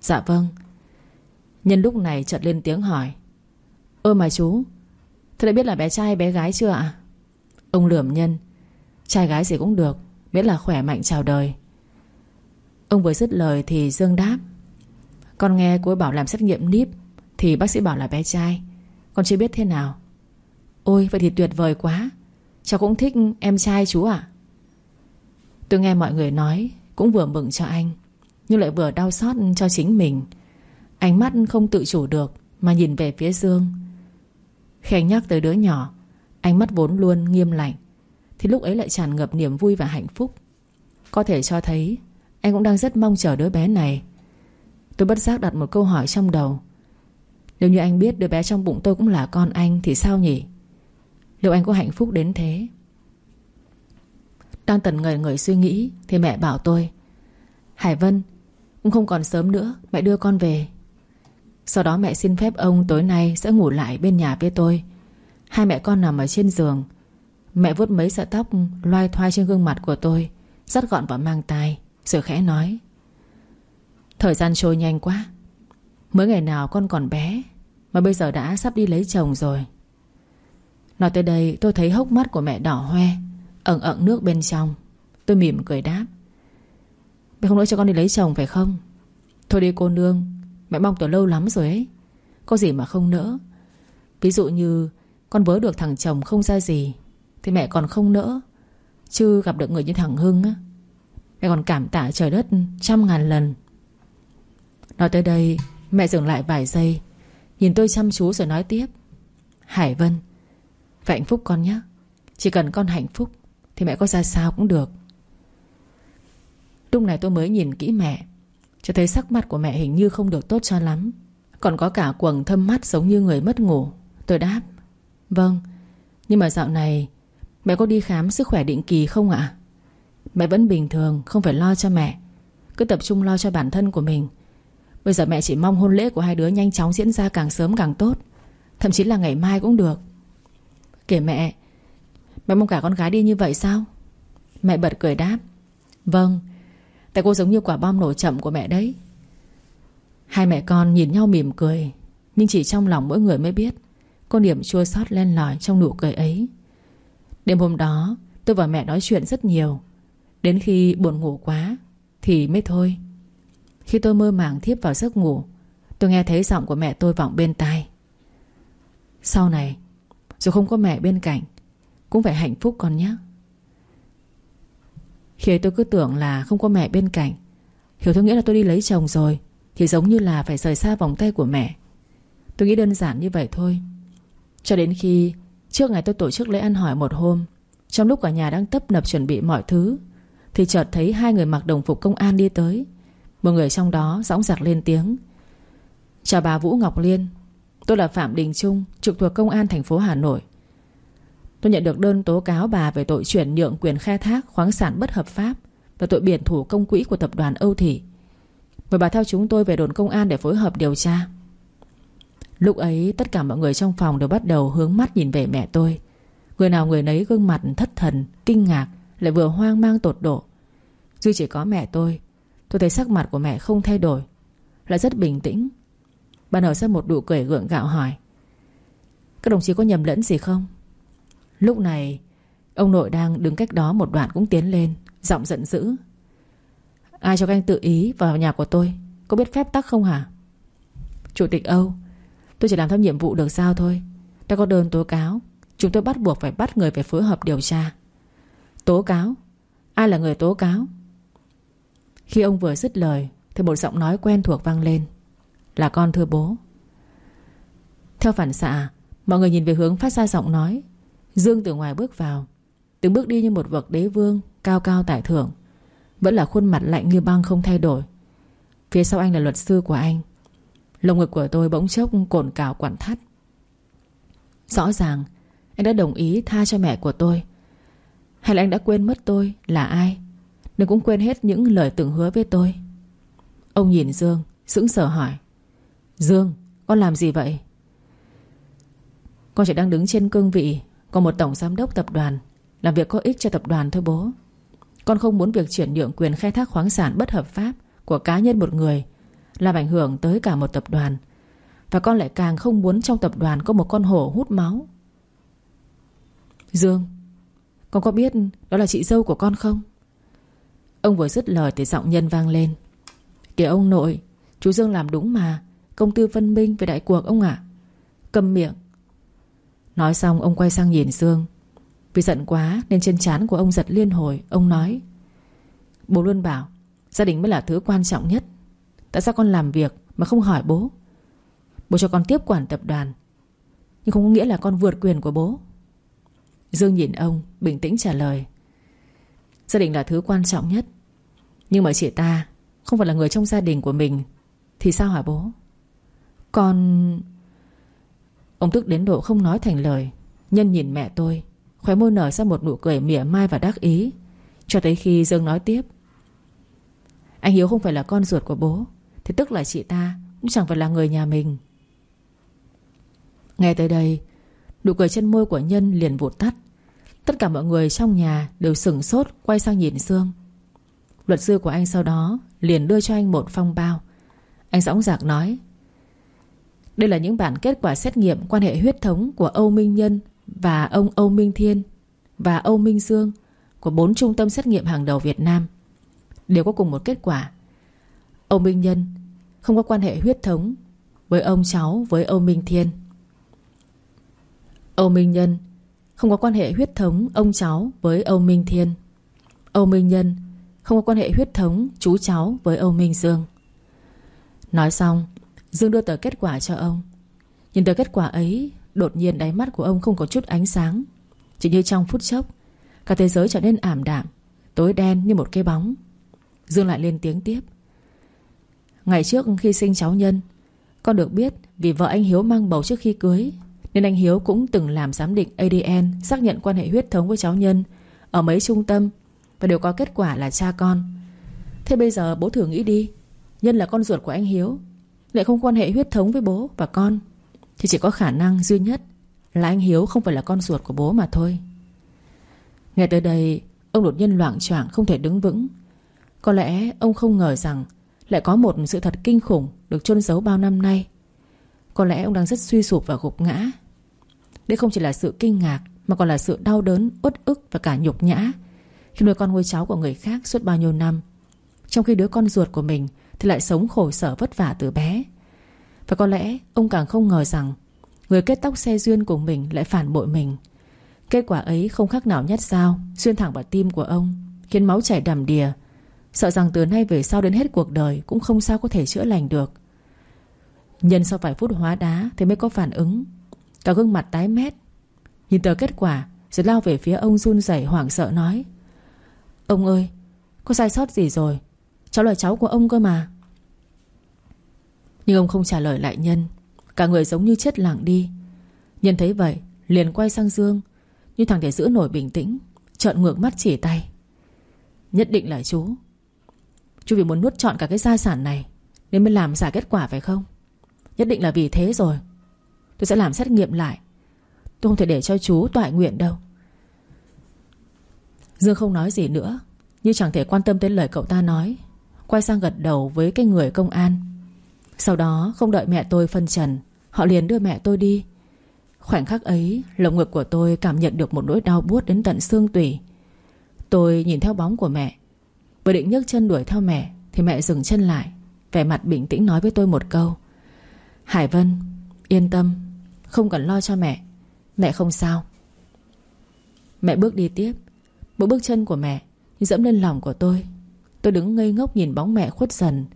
Dạ vâng. Nhân lúc này chợt lên tiếng hỏi. Ơ mà chú, Thế đã biết là bé trai, bé gái chưa ạ? Ông lườm nhân. Trai gái gì cũng được, Miễn là khỏe mạnh chào đời. Ông vừa dứt lời thì Dương đáp. Con nghe cô ấy bảo làm xét nghiệm níp, Thì bác sĩ bảo là bé trai. Con chưa biết thế nào. Ôi, vậy thì tuyệt vời quá. Cháu cũng thích em trai chú ạ. Tôi nghe mọi người nói, Cũng vừa mừng cho anh, Nhưng lại vừa đau xót cho chính mình. Ánh mắt không tự chủ được Mà nhìn về phía Dương. Khi anh nhắc tới đứa nhỏ, Ánh mắt vốn luôn nghiêm lạnh, Thì lúc ấy lại tràn ngập niềm vui và hạnh phúc. Có thể cho thấy, Anh cũng đang rất mong chờ đứa bé này. Tôi bất giác đặt một câu hỏi trong đầu. Nếu như anh biết đứa bé trong bụng tôi cũng là con anh Thì sao nhỉ? Liệu anh có hạnh phúc đến thế? Đang tần người người suy nghĩ Thì mẹ bảo tôi, Hải Vân, Cũng không còn sớm nữa, Mẹ đưa con về. Sau đó mẹ xin phép ông tối nay sẽ ngủ lại bên nhà với tôi. Hai mẹ con nằm ở trên giường. Mẹ vuốt mấy sợi tóc Loai thoai trên gương mặt của tôi Rất gọn và mang tai, Rồi khẽ nói Thời gian trôi nhanh quá. Mới ngày nào con còn bé, Mà bây giờ đã sắp đi lấy chồng rồi. Nói tới đây, tôi thấy hốc mắt của mẹ đỏ hoe, Ẩn ẩn nước bên trong. Tôi mỉm cười đáp. Mẹ không nói cho con đi lấy chồng phải không? Thôi đi cô nương, Mẹ mong từ lâu lắm rồi ấy. Có gì mà không nỡ. Ví dụ như con vớ được thằng chồng không ra gì, Thì mẹ còn không nỡ. Chứ gặp được người như thằng Hưng á, Mẹ còn cảm tạ trời đất trăm ngàn lần. Nói tới đây, Mẹ dừng lại vài giây. Nhìn tôi chăm chú rồi nói tiếp. Hải Vân, Phải hạnh phúc con nhé. Chỉ cần con hạnh phúc Thì mẹ có ra sao cũng được. Lúc này tôi mới nhìn kỹ mẹ, Cho thấy sắc mặt của mẹ hình như không được tốt cho lắm. Còn có cả quầng thâm mắt giống như người mất ngủ. Tôi đáp Vâng Nhưng mà dạo này Mẹ có đi khám sức khỏe định kỳ không ạ? Mẹ vẫn bình thường, Không phải lo cho mẹ. Cứ tập trung lo cho bản thân của mình. Bây giờ mẹ chỉ mong hôn lễ của hai đứa nhanh chóng diễn ra càng sớm càng tốt. Thậm chí là ngày mai cũng được. Kể mẹ Mẹ mong cả con gái đi như vậy sao? Mẹ bật cười đáp. Vâng Tại cô giống như quả bom nổ chậm của mẹ đấy. Hai mẹ con nhìn nhau mỉm cười, Nhưng chỉ trong lòng mỗi người mới biết Có niềm chua xót len lỏi trong nụ cười ấy. Đêm hôm đó, Tôi và mẹ nói chuyện rất nhiều. Đến khi buồn ngủ quá Thì mới thôi. Khi tôi mơ màng thiếp vào giấc ngủ, Tôi nghe thấy giọng của mẹ tôi vọng bên tai. Sau này, Dù không có mẹ bên cạnh, Cũng phải hạnh phúc con nhé. Khi ấy tôi cứ tưởng là không có mẹ bên cạnh, Hiểu tôi nghĩa là tôi đi lấy chồng rồi, Thì giống như là phải rời xa vòng tay của mẹ. Tôi nghĩ đơn giản như vậy thôi. Cho đến khi Trước ngày tôi tổ chức lễ ăn hỏi một hôm, Trong lúc cả nhà đang tấp nập chuẩn bị mọi thứ, Thì chợt thấy hai người mặc đồng phục công an đi tới. Một người trong đó dõng dạc lên tiếng Chào bà Vũ Ngọc Liên Tôi là Phạm Đình Trung Trực thuộc Công an thành phố Hà Nội Tôi nhận được đơn tố cáo bà về tội chuyển nhượng quyền khai thác khoáng sản bất hợp pháp và tội biển thủ công quỹ của tập đoàn Âu Thị. Mời bà theo chúng tôi về đồn công an để phối hợp điều tra. Lúc ấy tất cả mọi người trong phòng đều bắt đầu hướng mắt nhìn về mẹ tôi. Người nào người nấy gương mặt thất thần, kinh ngạc, lại vừa hoang mang tột độ. Duy chỉ có mẹ tôi. Tôi thấy sắc mặt của mẹ không thay đổi. Lại rất bình tĩnh. Bà nở ra một nụ cười gượng gạo hỏi. Các đồng chí có nhầm lẫn gì không? Lúc này, Ông nội đang đứng cách đó một đoạn cũng tiến lên, Giọng giận dữ, Ai cho các anh tự ý vào nhà của tôi Có biết phép tắc không hả Chủ tịch Âu, Tôi chỉ làm theo nhiệm vụ được sao thôi Đã có đơn tố cáo, Chúng tôi bắt buộc phải bắt người phải phối hợp điều tra Tố cáo Ai là người tố cáo khi ông vừa dứt lời, Thì một giọng nói quen thuộc vang lên. Là con thưa bố. Theo phản xạ, Mọi người nhìn về hướng phát ra giọng nói. Dương từ ngoài bước vào. Từng bước đi như một vật đế vương, Cao cao tại thượng. Vẫn là khuôn mặt lạnh như băng không thay đổi. Phía sau anh là luật sư của anh. Lồng ngực của tôi bỗng chốc cồn cào quặn thắt. Rõ ràng, Anh đã đồng ý tha cho mẹ của tôi. Hay là anh đã quên mất tôi là ai? Nên cũng quên hết những lời từng hứa với tôi. Ông nhìn Dương, Sững sờ hỏi. Dương, con làm gì vậy? Con chỉ đang đứng trên cương vị, Còn một tổng giám đốc tập đoàn. Làm việc có ích cho tập đoàn thôi bố. Con không muốn việc chuyển nhượng quyền khai thác khoáng sản bất hợp pháp Của cá nhân một người, Làm ảnh hưởng tới cả một tập đoàn. Và con lại càng không muốn trong tập đoàn Có một con hổ hút máu. Dương, Con có biết đó là chị dâu của con không? Ông vừa dứt lời thì giọng nhân vang lên. Kìa ông nội, Chú Dương làm đúng mà. Công tư phân minh về đại cuộc ông ạ. Cầm miệng. Nói xong, ông quay sang nhìn Dương. Vì giận quá nên trên trán của ông giật liên hồi. Ông nói, Bố luôn bảo, Gia đình mới là thứ quan trọng nhất. Tại sao con làm việc mà không hỏi bố? Bố cho con tiếp quản tập đoàn, Nhưng không có nghĩa là con vượt quyền của bố. Dương nhìn ông, Bình tĩnh trả lời Gia đình là thứ quan trọng nhất. Nhưng mà chị ta Không phải là người trong gia đình của mình, Thì sao hả bố? Con, Ông tức đến độ không nói thành lời, Nhân nhìn mẹ tôi, Khóe môi nở ra một nụ cười mỉa mai và đắc ý. Cho tới khi Dương nói tiếp, Anh Hiếu không phải là con ruột của bố, Thì tức là chị ta Cũng chẳng phải là người nhà mình. Nghe tới đây, Nụ cười chân môi của Nhân liền vụt tắt. Tất cả mọi người trong nhà đều sửng sốt, Quay sang nhìn Sương. Luật sư của anh sau đó liền đưa cho anh một phong bao. Anh dõng dạc nói, Đây là những bản kết quả xét nghiệm Quan hệ huyết thống của Âu Minh Nhân Và ông Âu Minh Thiên Và Âu Minh Dương Của bốn trung tâm xét nghiệm hàng đầu Việt Nam. Đều có cùng một kết quả. Âu Minh Nhân Không có quan hệ huyết thống Với ông cháu, với Âu Minh Thiên. Âu Minh Nhân không có quan hệ huyết thống ông cháu với Âu Minh Thiên. Âu Minh Nhân Không có quan hệ huyết thống chú cháu với Âu Minh Dương. Nói xong, Dương đưa tờ kết quả cho ông. Nhìn tờ kết quả ấy, Đột nhiên đáy mắt của ông không có chút ánh sáng. Chỉ như trong phút chốc, Cả thế giới trở nên ảm đạm, Tối đen như một cái bóng. Dương lại lên tiếng tiếp. Ngày trước khi sinh cháu Nhân, Con được biết vì vợ anh Hiếu mang bầu trước khi cưới nên anh Hiếu cũng từng làm giám định ADN Xác nhận quan hệ huyết thống với cháu Nhân Ở mấy trung tâm Và đều có kết quả là cha con. Thế bây giờ bố thử nghĩ đi, Nhân là con ruột của anh Hiếu, Lại không quan hệ huyết thống với bố và con, Thì chỉ có khả năng duy nhất Là anh Hiếu không phải là con ruột của bố mà thôi. Nghe tới đây, Ông đột nhiên loạn choạng không thể đứng vững. Có lẽ ông không ngờ rằng Lại có một sự thật kinh khủng Được chôn giấu bao năm nay. Có lẽ ông đang rất suy sụp và gục ngã đây không chỉ là sự kinh ngạc Mà còn là sự đau đớn, uất ức và cả nhục nhã. Khi nuôi con nuôi cháu của người khác suốt bao nhiêu năm Trong khi đứa con ruột của mình Thì lại sống khổ sở vất vả từ bé. Và có lẽ ông càng không ngờ rằng Người kết tóc xe duyên của mình lại phản bội mình. Kết quả ấy không khác nào nhát dao Xuyên thẳng vào tim của ông Khiến máu chảy đầm đìa. Sợ rằng từ nay về sau đến hết cuộc đời Cũng không sao có thể chữa lành được. Nhân sau vài phút hóa đá Thì mới có phản ứng. Cả gương mặt tái mét. Nhìn tờ kết quả, Rồi lao về phía ông run rẩy hoảng sợ nói, Ông ơi, Có sai sót gì rồi? Cháu là cháu của ông cơ mà. Nhưng ông không trả lời lại Nhân. Cả người giống như chết lặng đi. Nhân thấy vậy, liền quay sang Dương. Như thằng thể giữ nổi bình tĩnh, Trợn ngược mắt chỉ tay. Nhất định là chú. Chú vì muốn nuốt trọn cả cái gia sản này, Nên mới làm giả kết quả phải không? Nhất định là vì thế rồi. Tôi sẽ làm xét nghiệm lại. Tôi không thể để cho chú toại nguyện đâu. Dương không nói gì nữa Như chẳng thể quan tâm tới lời cậu ta nói. Quay sang gật đầu với cái người công an. Sau đó, không đợi mẹ tôi phân trần, Họ liền đưa mẹ tôi đi. Khoảnh khắc ấy, Lồng ngực của tôi cảm nhận được một nỗi đau buốt đến tận xương tủy. Tôi nhìn theo bóng của mẹ. Vừa định nhấc chân đuổi theo mẹ, Thì mẹ dừng chân lại, Vẻ mặt bình tĩnh nói với tôi một câu. Hải Vân, Yên tâm không cần lo cho mẹ. Mẹ không sao. Mẹ bước đi tiếp. Mỗi bước chân của mẹ như dẫm lên lòng của tôi. Tôi đứng ngây ngốc nhìn bóng mẹ khuất dần,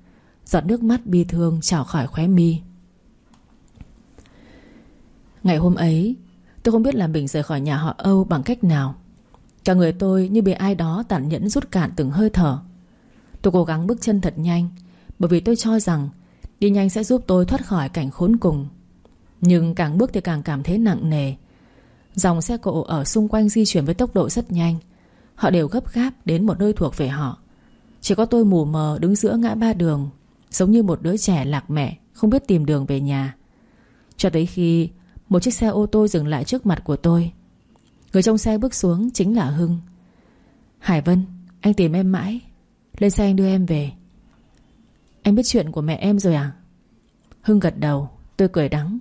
Giọt nước mắt bi thương trào khỏi khóe mi. Ngày hôm ấy, Tôi không biết là mình rời khỏi nhà họ Âu bằng cách nào. Cả người tôi như bị ai đó tàn nhẫn rút cạn từng hơi thở. Tôi cố gắng bước chân thật nhanh, Bởi vì tôi cho rằng Đi nhanh sẽ giúp tôi thoát khỏi cảnh khốn cùng nhưng càng bước thì càng cảm thấy nặng nề. Dòng xe cộ ở xung quanh di chuyển với tốc độ rất nhanh. Họ đều gấp gáp đến một nơi thuộc về họ. Chỉ có tôi mù mờ đứng giữa ngã ba đường, Giống như một đứa trẻ lạc mẹ, Không biết tìm đường về nhà. Cho tới khi Một chiếc xe ô tô dừng lại trước mặt của tôi. Người trong xe bước xuống chính là Hưng. Hải Vân, Anh tìm em mãi. Lên xe anh đưa em về. Anh biết chuyện của mẹ em rồi à? Hưng gật đầu Tôi cười đắng.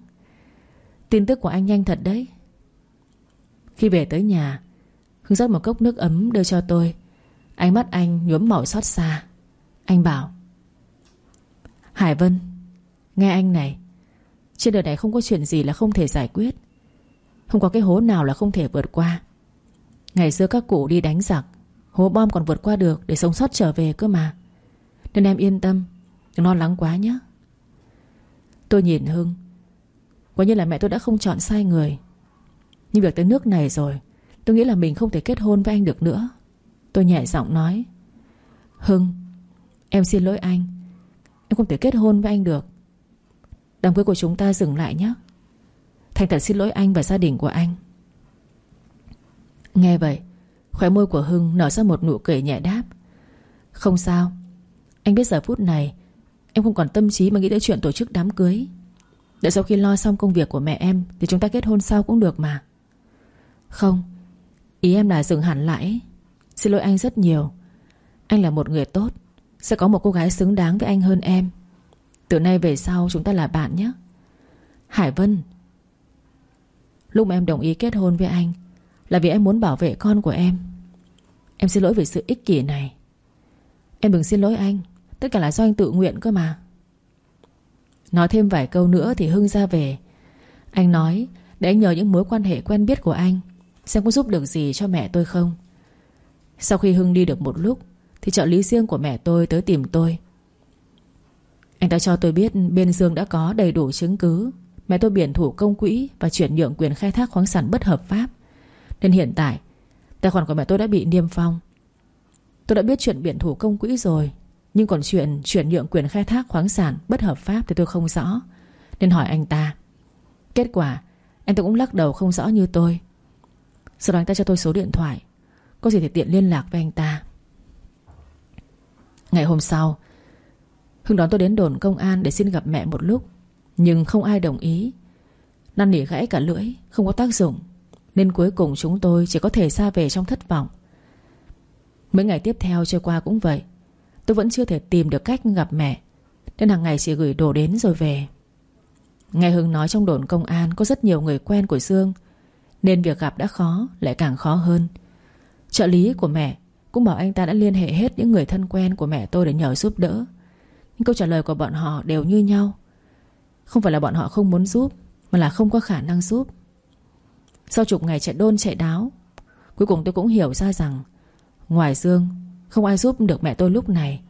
Tin tức của anh nhanh thật đấy. Khi về tới nhà Hưng rót một cốc nước ấm đưa cho tôi. Ánh mắt anh nhuốm màu xót xa. Anh bảo, Hải Vân, Nghe anh này. Trên đời này không có chuyện gì là không thể giải quyết. Không có cái hố nào là không thể vượt qua. Ngày xưa các cụ đi đánh giặc, Hố bom còn vượt qua được Để sống sót trở về cơ mà. Nên em yên tâm, Đừng lo lắng quá nhé. Tôi nhìn Hưng Quả như là mẹ tôi đã không chọn sai người. Nhưng việc tới nước này rồi, Tôi nghĩ là mình không thể kết hôn với anh được nữa. Tôi nhẹ giọng nói, Hưng, Em xin lỗi anh. Em không thể kết hôn với anh được. Đám cưới của chúng ta dừng lại nhé. Thành thật xin lỗi anh và gia đình của anh. Nghe vậy, Khóe môi của Hưng nở ra một nụ cười nhẹ đáp, Không sao. Anh biết giờ phút này, Em không còn tâm trí mà nghĩ tới chuyện tổ chức đám cưới. Đợi sau khi lo xong công việc của mẹ em Thì chúng ta kết hôn sau cũng được mà. Không, Ý em là dừng hẳn lại. Xin lỗi anh rất nhiều. Anh là một người tốt, Sẽ có một cô gái xứng đáng với anh hơn em. Từ nay về sau chúng ta là bạn nhé. Hải Vân. Lúc mà em đồng ý kết hôn với anh Là vì em muốn bảo vệ con của em. Em xin lỗi vì sự ích kỷ này. Em đừng xin lỗi anh, Tất cả là do anh tự nguyện cơ mà. Nói thêm vài câu nữa thì Hưng ra về. Anh nói, Để anh nhờ những mối quan hệ quen biết của anh, Xem có giúp được gì cho mẹ tôi không? Sau khi Hưng đi được một lúc, Thì trợ lý riêng của mẹ tôi tới tìm tôi. Anh ta cho tôi biết Bên Dương đã có đầy đủ chứng cứ. Mẹ tôi biển thủ công quỹ Và chuyển nhượng quyền khai thác khoáng sản bất hợp pháp. Nên hiện tại, Tài khoản của mẹ tôi đã bị niêm phong. Tôi đã biết chuyện biển thủ công quỹ rồi nhưng còn chuyện, chuyển nhượng quyền khai thác khoáng sản bất hợp pháp Thì tôi không rõ. Nên hỏi anh ta. Kết quả, anh ta cũng lắc đầu không rõ như tôi. Sau đó anh ta cho tôi số điện thoại. Có gì thì tiện liên lạc với anh ta. Ngày hôm sau, Hưng đón tôi đến đồn công an để xin gặp mẹ một lúc. Nhưng không ai đồng ý. Năn nỉ gãy cả lưỡi, Không có tác dụng. Nên cuối cùng chúng tôi chỉ có thể xa về trong thất vọng. Mấy ngày tiếp theo trôi qua cũng vậy. Tôi vẫn chưa thể tìm được cách gặp mẹ. Nên hàng ngày chỉ gửi đồ đến rồi về. Nghe Hưng nói trong đồn công an Có rất nhiều người quen của Dương. Nên việc gặp đã khó, Lại càng khó hơn. Trợ lý của mẹ Cũng bảo anh ta đã liên hệ hết những người thân quen của mẹ tôi Để nhờ giúp đỡ. Nhưng câu trả lời của bọn họ đều như nhau. Không phải là bọn họ không muốn giúp, Mà là không có khả năng giúp. Sau chục ngày chạy đôn chạy đáo, Cuối cùng tôi cũng hiểu ra rằng, Ngoài Dương không ai giúp được mẹ tôi lúc này.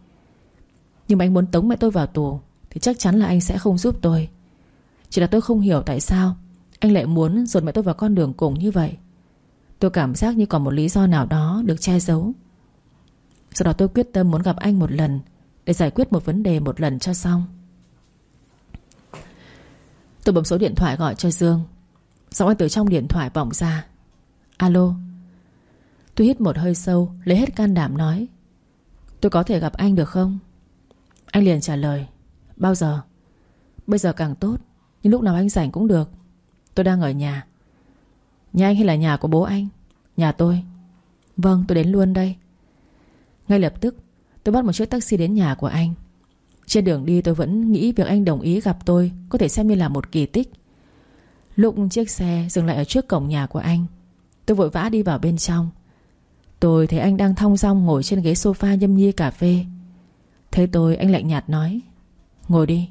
Nhưng mà anh muốn tống mẹ tôi vào tù, Thì chắc chắn là anh sẽ không giúp tôi. Chỉ là tôi không hiểu tại sao Anh lại muốn dồn mẹ tôi vào con đường cùng như vậy. Tôi cảm giác như còn một lý do nào đó Được che giấu. Sau đó tôi quyết tâm muốn gặp anh một lần, Để giải quyết một vấn đề một lần cho xong. Tôi bấm số điện thoại gọi cho Dương. Giọng anh từ trong điện thoại vọng ra. Alo. Tôi hít một hơi sâu, Lấy hết can đảm nói. Tôi có thể gặp anh được không? Anh liền trả lời, Bao giờ? Bây giờ càng tốt, Nhưng lúc nào anh rảnh cũng được. Tôi đang ở nhà. Nhà anh hay là nhà của bố anh? Nhà tôi. Vâng tôi đến luôn đây. Ngay lập tức, tôi bắt một chiếc taxi đến nhà của anh. Trên đường đi tôi vẫn nghĩ Việc anh đồng ý gặp tôi Có thể xem như là một kỳ tích. Lúc chiếc xe dừng lại ở trước cổng nhà của anh, Tôi vội vã đi vào bên trong. Tôi thấy anh đang thong dong ngồi trên ghế sofa nhâm nhi cà phê. Thấy tôi, anh lạnh nhạt nói, Ngồi đi.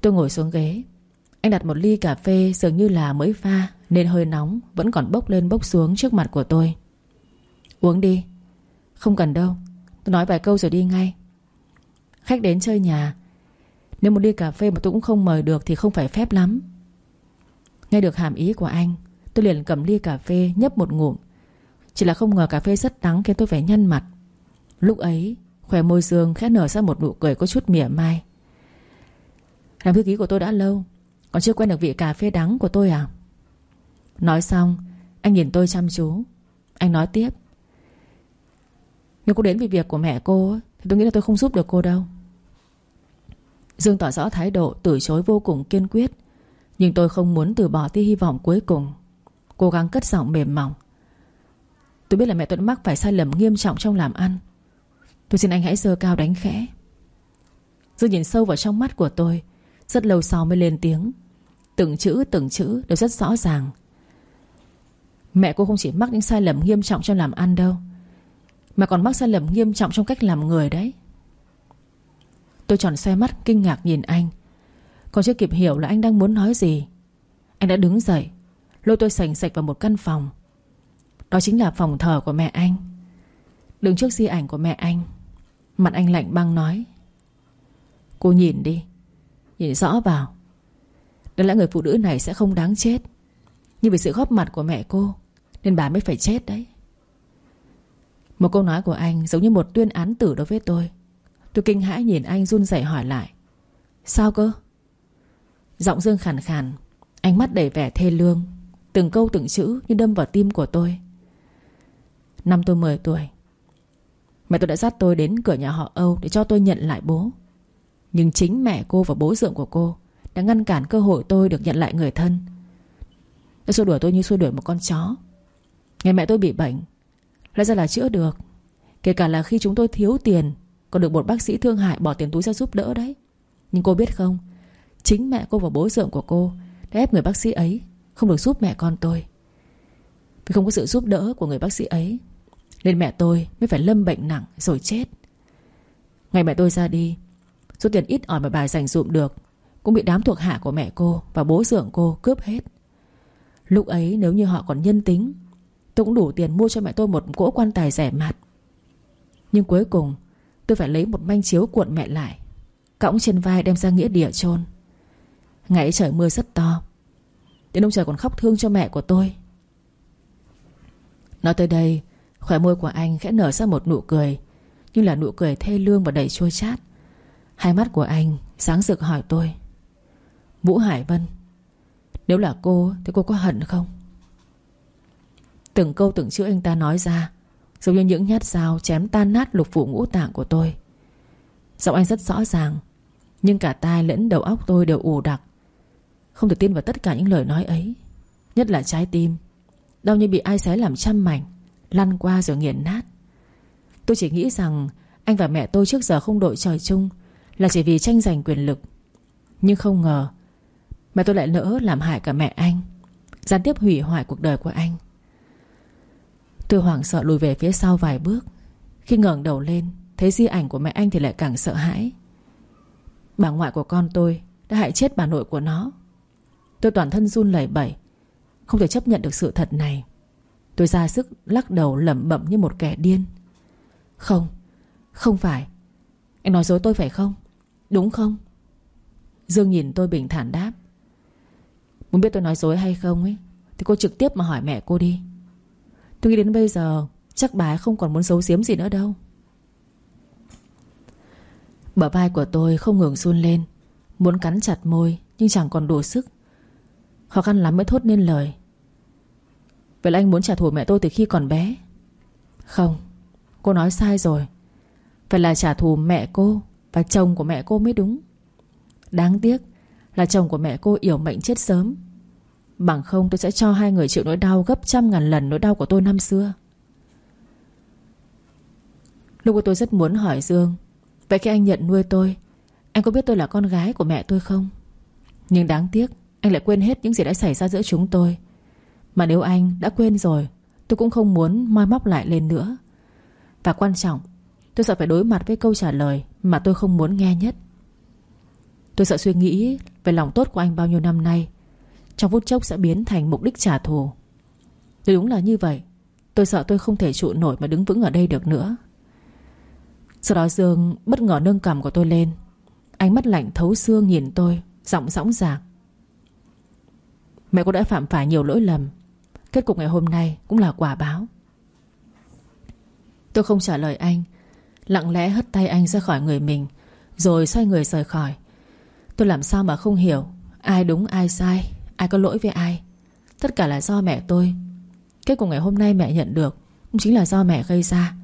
Tôi ngồi xuống ghế. Anh đặt một ly cà phê dường như là mới pha, Nên hơi nóng Vẫn còn bốc lên bốc xuống trước mặt của tôi. Uống đi. Không cần đâu, Tôi nói vài câu rồi đi ngay. Khách đến chơi nhà. Nếu một ly cà phê mà tôi cũng không mời được Thì không phải phép lắm. Nghe được hàm ý của anh, Tôi liền cầm ly cà phê nhấp một ngụm chỉ là không ngờ cà phê rất đắng khiến tôi phải nhăn mặt. Lúc ấy Khỏe môi Dương khẽ nở ra một nụ cười có chút mỉa mai. Làm thư ký của tôi đã lâu, Còn chưa quen được vị cà phê đắng của tôi à? Nói xong, Anh nhìn tôi chăm chú. Anh nói tiếp. Nếu cô đến vì việc của mẹ cô Thì tôi nghĩ là tôi không giúp được cô đâu. Dương tỏ rõ thái độ từ chối vô cùng kiên quyết, Nhưng tôi không muốn từ bỏ tia hy vọng cuối cùng. Cố gắng cất giọng mềm mỏng. Tôi biết là mẹ tôi đã mắc phải sai lầm nghiêm trọng trong làm ăn. Tôi xin anh hãy dơ cao đánh khẽ. Dương nhìn sâu vào trong mắt của tôi, Rất lâu sau mới lên tiếng. Từng chữ từng chữ đều rất rõ ràng. Mẹ cô không chỉ mắc những sai lầm nghiêm trọng trong làm ăn đâu, Mà còn mắc sai lầm nghiêm trọng trong cách làm người đấy. Tôi tròn xoay mắt kinh ngạc nhìn anh. Còn chưa kịp hiểu là anh đang muốn nói gì, Anh đã đứng dậy, Lôi tôi sành sạch vào một căn phòng. Đó chính là phòng thờ của mẹ anh. Đứng trước di ảnh của mẹ anh, Mặt anh lạnh băng nói, Cô nhìn đi, Nhìn rõ vào. Đó là người phụ nữ này sẽ không đáng chết. Nhưng vì sự góp mặt của mẹ cô, Nên bà mới phải chết đấy. Một câu nói của anh giống như một tuyên án tử đối với tôi. Tôi kinh hãi nhìn anh run rẩy hỏi lại, Sao cơ? Giọng Dương khàn khàn, Ánh mắt đầy vẻ thê lương, Từng câu từng chữ như đâm vào tim của tôi. Năm tôi 10 tuổi. Mẹ tôi đã dắt tôi đến cửa nhà họ Âu Để cho tôi nhận lại bố. Nhưng chính mẹ cô và bố dượng của cô Đã ngăn cản cơ hội tôi được nhận lại người thân. Đã xua đuổi tôi như xua đuổi một con chó. Ngày mẹ tôi bị bệnh Lẽ ra là chữa được. Kể cả là khi chúng tôi thiếu tiền, Còn được một bác sĩ thương hại bỏ tiền túi ra giúp đỡ đấy. Nhưng cô biết không, Chính mẹ cô và bố dượng của cô Đã ép người bác sĩ ấy Không được giúp mẹ con tôi. Vì không có sự giúp đỡ của người bác sĩ ấy nên mẹ tôi mới phải lâm bệnh nặng Rồi chết. Ngày mẹ tôi ra đi, Số tiền ít ỏi mà bà dành dụm được Cũng bị đám thuộc hạ của mẹ cô Và bố dưỡng cô cướp hết. Lúc ấy nếu như họ còn nhân tính, Tôi cũng đủ tiền mua cho mẹ tôi một cỗ quan tài rẻ mạt. Nhưng cuối cùng, Tôi phải lấy một manh chiếu cuộn mẹ lại, Cõng trên vai đem ra nghĩa địa chôn. Ngày trời mưa rất to, Đến ông trời còn khóc thương cho mẹ của tôi. Nói tới đây Khỏe môi của anh khẽ nở ra một nụ cười Nhưng là nụ cười thê lương và đầy chua chát. Hai mắt của anh sáng rực hỏi tôi, Vũ Hải Vân, Nếu là cô thì cô có hận không? Từng câu từng chữ anh ta nói ra, Giống như những nhát dao chém tan nát lục phủ ngũ tạng của tôi. Giọng anh rất rõ ràng, Nhưng cả tai lẫn đầu óc tôi đều ù đặc. Không thể tin vào tất cả những lời nói ấy, Nhất là trái tim. Đau như bị ai xé làm trăm mảnh. Lăn qua rồi nghiền nát. Tôi chỉ nghĩ rằng Anh và mẹ tôi trước giờ không đội trời chung Là chỉ vì tranh giành quyền lực. Nhưng không ngờ, Mẹ tôi lại nỡ làm hại cả mẹ anh, Gián tiếp hủy hoại cuộc đời của anh. Tôi hoảng sợ lùi về phía sau vài bước. Khi ngẩng đầu lên, Thấy di ảnh của mẹ anh thì lại càng sợ hãi. Bà ngoại của con tôi Đã hại chết bà nội của nó. Tôi toàn thân run lẩy bẩy, Không thể chấp nhận được sự thật này. Tôi ra sức lắc đầu lẩm bẩm như một kẻ điên. Không Không phải. Anh nói dối tôi phải không? Đúng không? Dương nhìn tôi bình thản đáp. Muốn biết tôi nói dối hay không ấy, Thì cô trực tiếp mà hỏi mẹ cô đi. Tôi nghĩ đến bây giờ, Chắc bà ấy không còn muốn giấu giếm gì nữa đâu. Bờ vai của tôi không ngừng run lên, Muốn cắn chặt môi Nhưng chẳng còn đủ sức. Khó khăn lắm mới thốt nên lời. Vậy là anh muốn trả thù mẹ tôi từ khi còn bé? Không, Cô nói sai rồi. Phải là trả thù mẹ cô Và chồng của mẹ cô mới đúng. Đáng tiếc là chồng của mẹ cô yểu mệnh chết sớm. Bằng không tôi sẽ cho hai người chịu nỗi đau Gấp trăm ngàn lần nỗi đau của tôi năm xưa. Lúc tôi rất muốn hỏi Dương, Vậy khi anh nhận nuôi tôi, Anh có biết tôi là con gái của mẹ tôi không? Nhưng đáng tiếc, Anh lại quên hết những gì đã xảy ra giữa chúng tôi. Mà nếu anh đã quên rồi, Tôi cũng không muốn moi móc lại lên nữa. Và quan trọng, Tôi sợ phải đối mặt với câu trả lời Mà tôi không muốn nghe nhất. Tôi sợ suy nghĩ về lòng tốt của anh bao nhiêu năm nay, Trong phút chốc sẽ biến thành mục đích trả thù. Tôi đúng là như vậy, Tôi sợ tôi không thể trụ nổi mà đứng vững ở đây được nữa. Sau đó Dương bất ngờ nâng cầm của tôi lên. Ánh mắt lạnh thấu xương nhìn tôi, Giọng dõng dạc Mẹ cô đã phạm phải nhiều lỗi lầm. Kết cục ngày hôm nay cũng là quả báo. Tôi không trả lời anh, Lặng lẽ hất tay anh ra khỏi người mình, Rồi xoay người rời khỏi. Tôi làm sao mà không hiểu Ai đúng, ai sai, Ai có lỗi với ai. Tất cả là do mẹ tôi. Kết cục ngày hôm nay mẹ nhận được Cũng chính là do mẹ gây ra.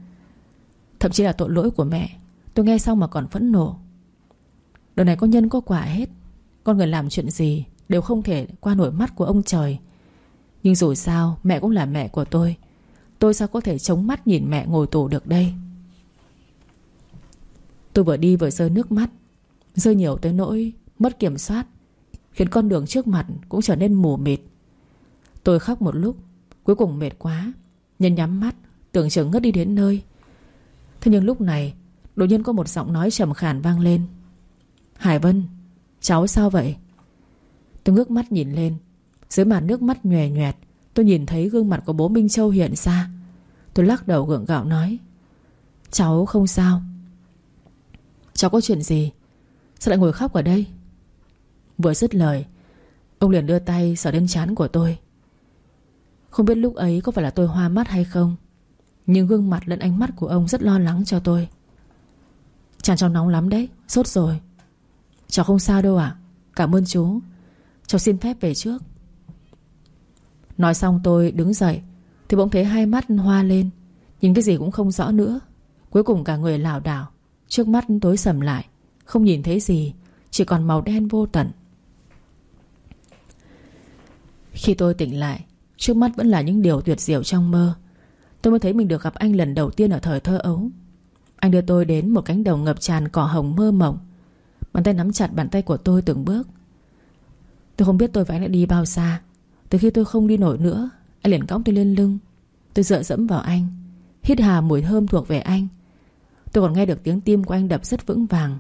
Thậm chí là tội lỗi của mẹ, Tôi nghe xong mà còn phẫn nộ. Đời này có nhân có quả hết. Con người làm chuyện gì Đều không thể qua nổi mắt của ông trời. Nhưng dù sao, mẹ cũng là mẹ của tôi. Tôi sao có thể chống mắt nhìn mẹ ngồi tù được đây? Tôi vừa đi vừa rơi nước mắt. Rơi nhiều tới nỗi Mất kiểm soát, Khiến con đường trước mặt cũng trở nên mù mịt. Tôi khóc một lúc, Cuối cùng mệt quá Nhân nhắm mắt, Tưởng chừng ngất đi đến nơi. Thế nhưng lúc này, Đột nhiên có một giọng nói trầm khàn vang lên. Hải Vân, Cháu sao vậy? Tôi ngước mắt nhìn lên. Dưới màn nước mắt nhòe nhòe Tôi nhìn thấy gương mặt của bố Minh Châu hiện ra. Tôi lắc đầu gượng gạo nói, Cháu không sao. Cháu có chuyện gì? Sao lại ngồi khóc ở đây? Vừa dứt lời, Ông liền đưa tay sờ đến chán của tôi. Không biết lúc ấy có phải là tôi hoa mắt hay không, Nhưng gương mặt lẫn ánh mắt của ông rất lo lắng cho tôi. Chàng cháu nóng lắm đấy, Sốt rồi. Cháu không sao đâu ạ, Cảm ơn chú. Cháu xin phép về trước. Nói xong tôi đứng dậy, Thì bỗng thấy hai mắt hoa lên, Nhìn cái gì cũng không rõ nữa. Cuối cùng cả người lảo đảo, Trước mắt tối sầm lại, Không nhìn thấy gì, Chỉ còn màu đen vô tận. Khi tôi tỉnh lại, Trước mắt vẫn là những điều tuyệt diệu trong mơ. Tôi mới thấy mình được gặp anh lần đầu tiên ở thời thơ ấu. Anh đưa tôi đến một cánh đồng ngập tràn cỏ hồng mơ mộng. Bàn tay nắm chặt bàn tay của tôi từng bước. Tôi không biết tôi và anh đã đi bao xa. Từ khi tôi không đi nổi nữa, Anh liền cõng tôi lên lưng. Tôi dựa dẫm vào anh, Hít hà mùi thơm thuộc về anh. Tôi còn nghe được tiếng tim của anh đập rất vững vàng.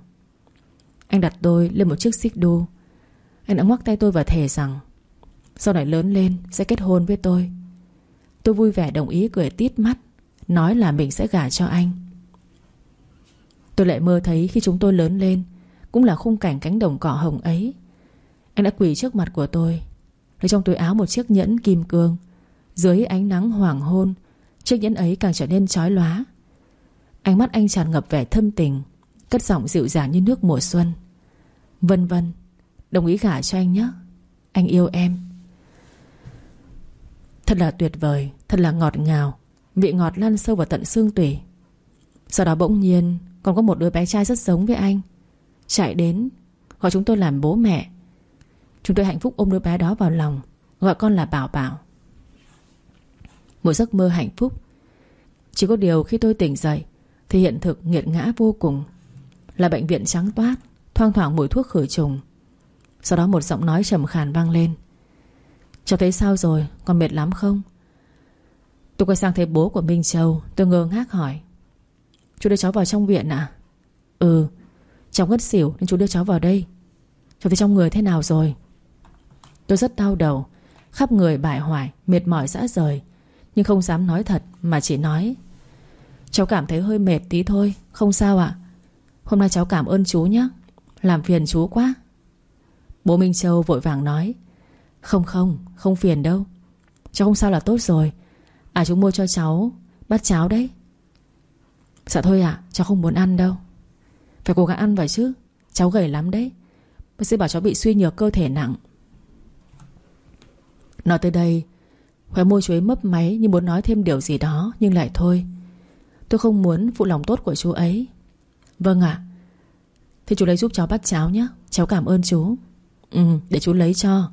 Anh đặt tôi lên một chiếc xích đu. Anh đã ngoắc tay tôi và thề rằng, Sau này lớn lên sẽ kết hôn với tôi. Tôi vui vẻ đồng ý cười tít mắt, Nói là mình sẽ gả cho anh. Tôi lại mơ thấy khi chúng tôi lớn lên, Cũng là khung cảnh cánh đồng cỏ hồng ấy. Anh đã quỳ trước mặt của tôi Lấy trong túi áo một chiếc nhẫn kim cương. Dưới ánh nắng hoàng hôn, Chiếc nhẫn ấy càng trở nên chói lóa. Ánh mắt anh tràn ngập vẻ thâm tình, Cất giọng dịu dàng như nước mùa xuân. Vân vân, Đồng ý gả cho anh nhé. Anh yêu em. Thật là tuyệt vời, Thật là ngọt ngào. Vị ngọt lan sâu vào tận xương tủy. Sau đó bỗng nhiên, Còn có một đứa bé trai rất giống với anh. Chạy đến, Gọi chúng tôi làm bố mẹ. Chúng tôi hạnh phúc ôm đứa bé đó vào lòng, Gọi con là Bảo Bảo. Một giấc mơ hạnh phúc. Chỉ có điều khi tôi tỉnh dậy, Thì hiện thực nghiệt ngã vô cùng. Là bệnh viện trắng toát, Thoang thoảng mùi thuốc khử trùng. Sau đó một giọng nói trầm khàn vang lên. Cháu thấy sao rồi? Con mệt lắm không? Tôi quay sang thấy bố của Minh Châu, Tôi ngơ ngác hỏi. Chú đưa cháu vào trong viện à Ừ Cháu ngất xỉu nên chú đưa cháu vào đây. Cháu thấy trong người thế nào rồi? Tôi rất đau đầu Khắp người bại hoại Mệt mỏi dã rời. Nhưng không dám nói thật Mà chỉ nói Cháu cảm thấy hơi mệt tí thôi Không sao ạ. Hôm nay cháu cảm ơn chú nhé Làm phiền chú quá. Bố Minh Châu vội vàng nói Không không, không phiền đâu. Cháu không sao là tốt rồi. À chú mua cho cháu bát cháo đấy. Dạ thôi ạ, cháu không muốn ăn đâu. Phải cố gắng ăn vậy chứ Cháu gầy lắm đấy. Bác sĩ bảo cháu bị suy nhược cơ thể nặng. Nói tới đây Khóe môi chú ấy mấp máy như muốn nói thêm điều gì đó, Nhưng lại thôi. Tôi không muốn phụ lòng tốt của chú ấy. Vâng ạ. Thế chú lấy giúp cháu bắt cháo nhé. Cháu cảm ơn chú. Ừ để chú lấy cho.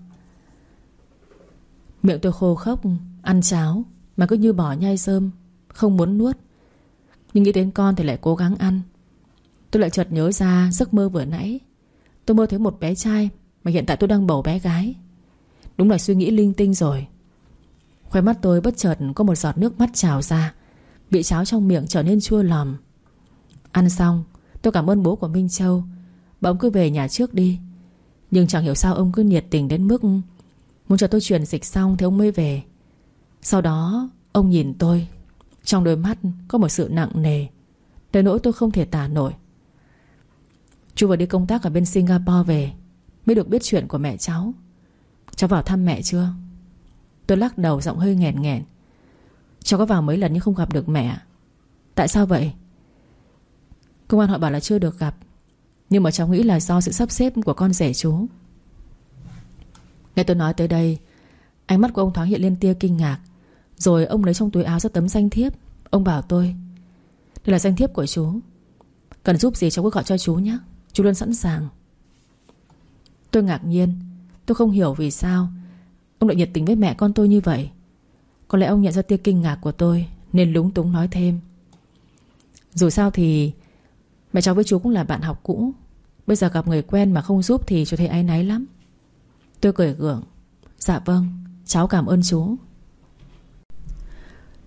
Miệng tôi khô khốc, Ăn cháo, Mà cứ như bỏ nhai rơm Không muốn nuốt. Nhưng nghĩ đến con thì lại cố gắng ăn. Tôi lại chợt nhớ ra giấc mơ vừa nãy. Tôi mơ thấy một bé trai Mà hiện tại tôi đang bầu bé gái. Đúng là suy nghĩ linh tinh rồi. Khoe mắt tôi bất chợt có một giọt nước mắt trào ra Vị cháo trong miệng trở nên chua lòm. Ăn xong, Tôi cảm ơn bố của Minh Châu. Bà ông cứ về nhà trước đi. Nhưng chẳng hiểu sao ông cứ nhiệt tình đến mức Muốn cho tôi truyền dịch xong thì ông mới về. Sau đó, Ông nhìn tôi. Trong đôi mắt có một sự nặng nề. Tới nỗi tôi không thể tả nổi. Chú vừa đi công tác ở bên Singapore về, Mới được biết chuyện của mẹ cháu. Cháu vào thăm mẹ chưa? Tôi lắc đầu giọng hơi nghẹn nghẹn. Cháu có vào mấy lần nhưng không gặp được mẹ Tại sao vậy? Công an họ bảo là chưa được gặp. Nhưng mà cháu nghĩ là do sự sắp xếp của con rể chú. Nghe tôi nói tới đây, Ánh mắt của ông thoáng hiện lên tia kinh ngạc. Rồi ông lấy trong túi áo ra tấm danh thiếp. Ông bảo tôi, Đây là danh thiếp của chú. Cần giúp gì cháu cứ gọi cho chú nhé. Chú luôn sẵn sàng. Tôi ngạc nhiên. Tôi không hiểu vì sao Ông lại nhiệt tình với mẹ con tôi như vậy. Có lẽ ông nhận ra tia kinh ngạc của tôi, Nên lúng túng nói thêm. Dù sao thì Mẹ cháu với chú cũng là bạn học cũ. Bây giờ gặp người quen mà không giúp Thì chú thấy áy náy lắm. Tôi cười gượng. Dạ vâng cháu cảm ơn chú.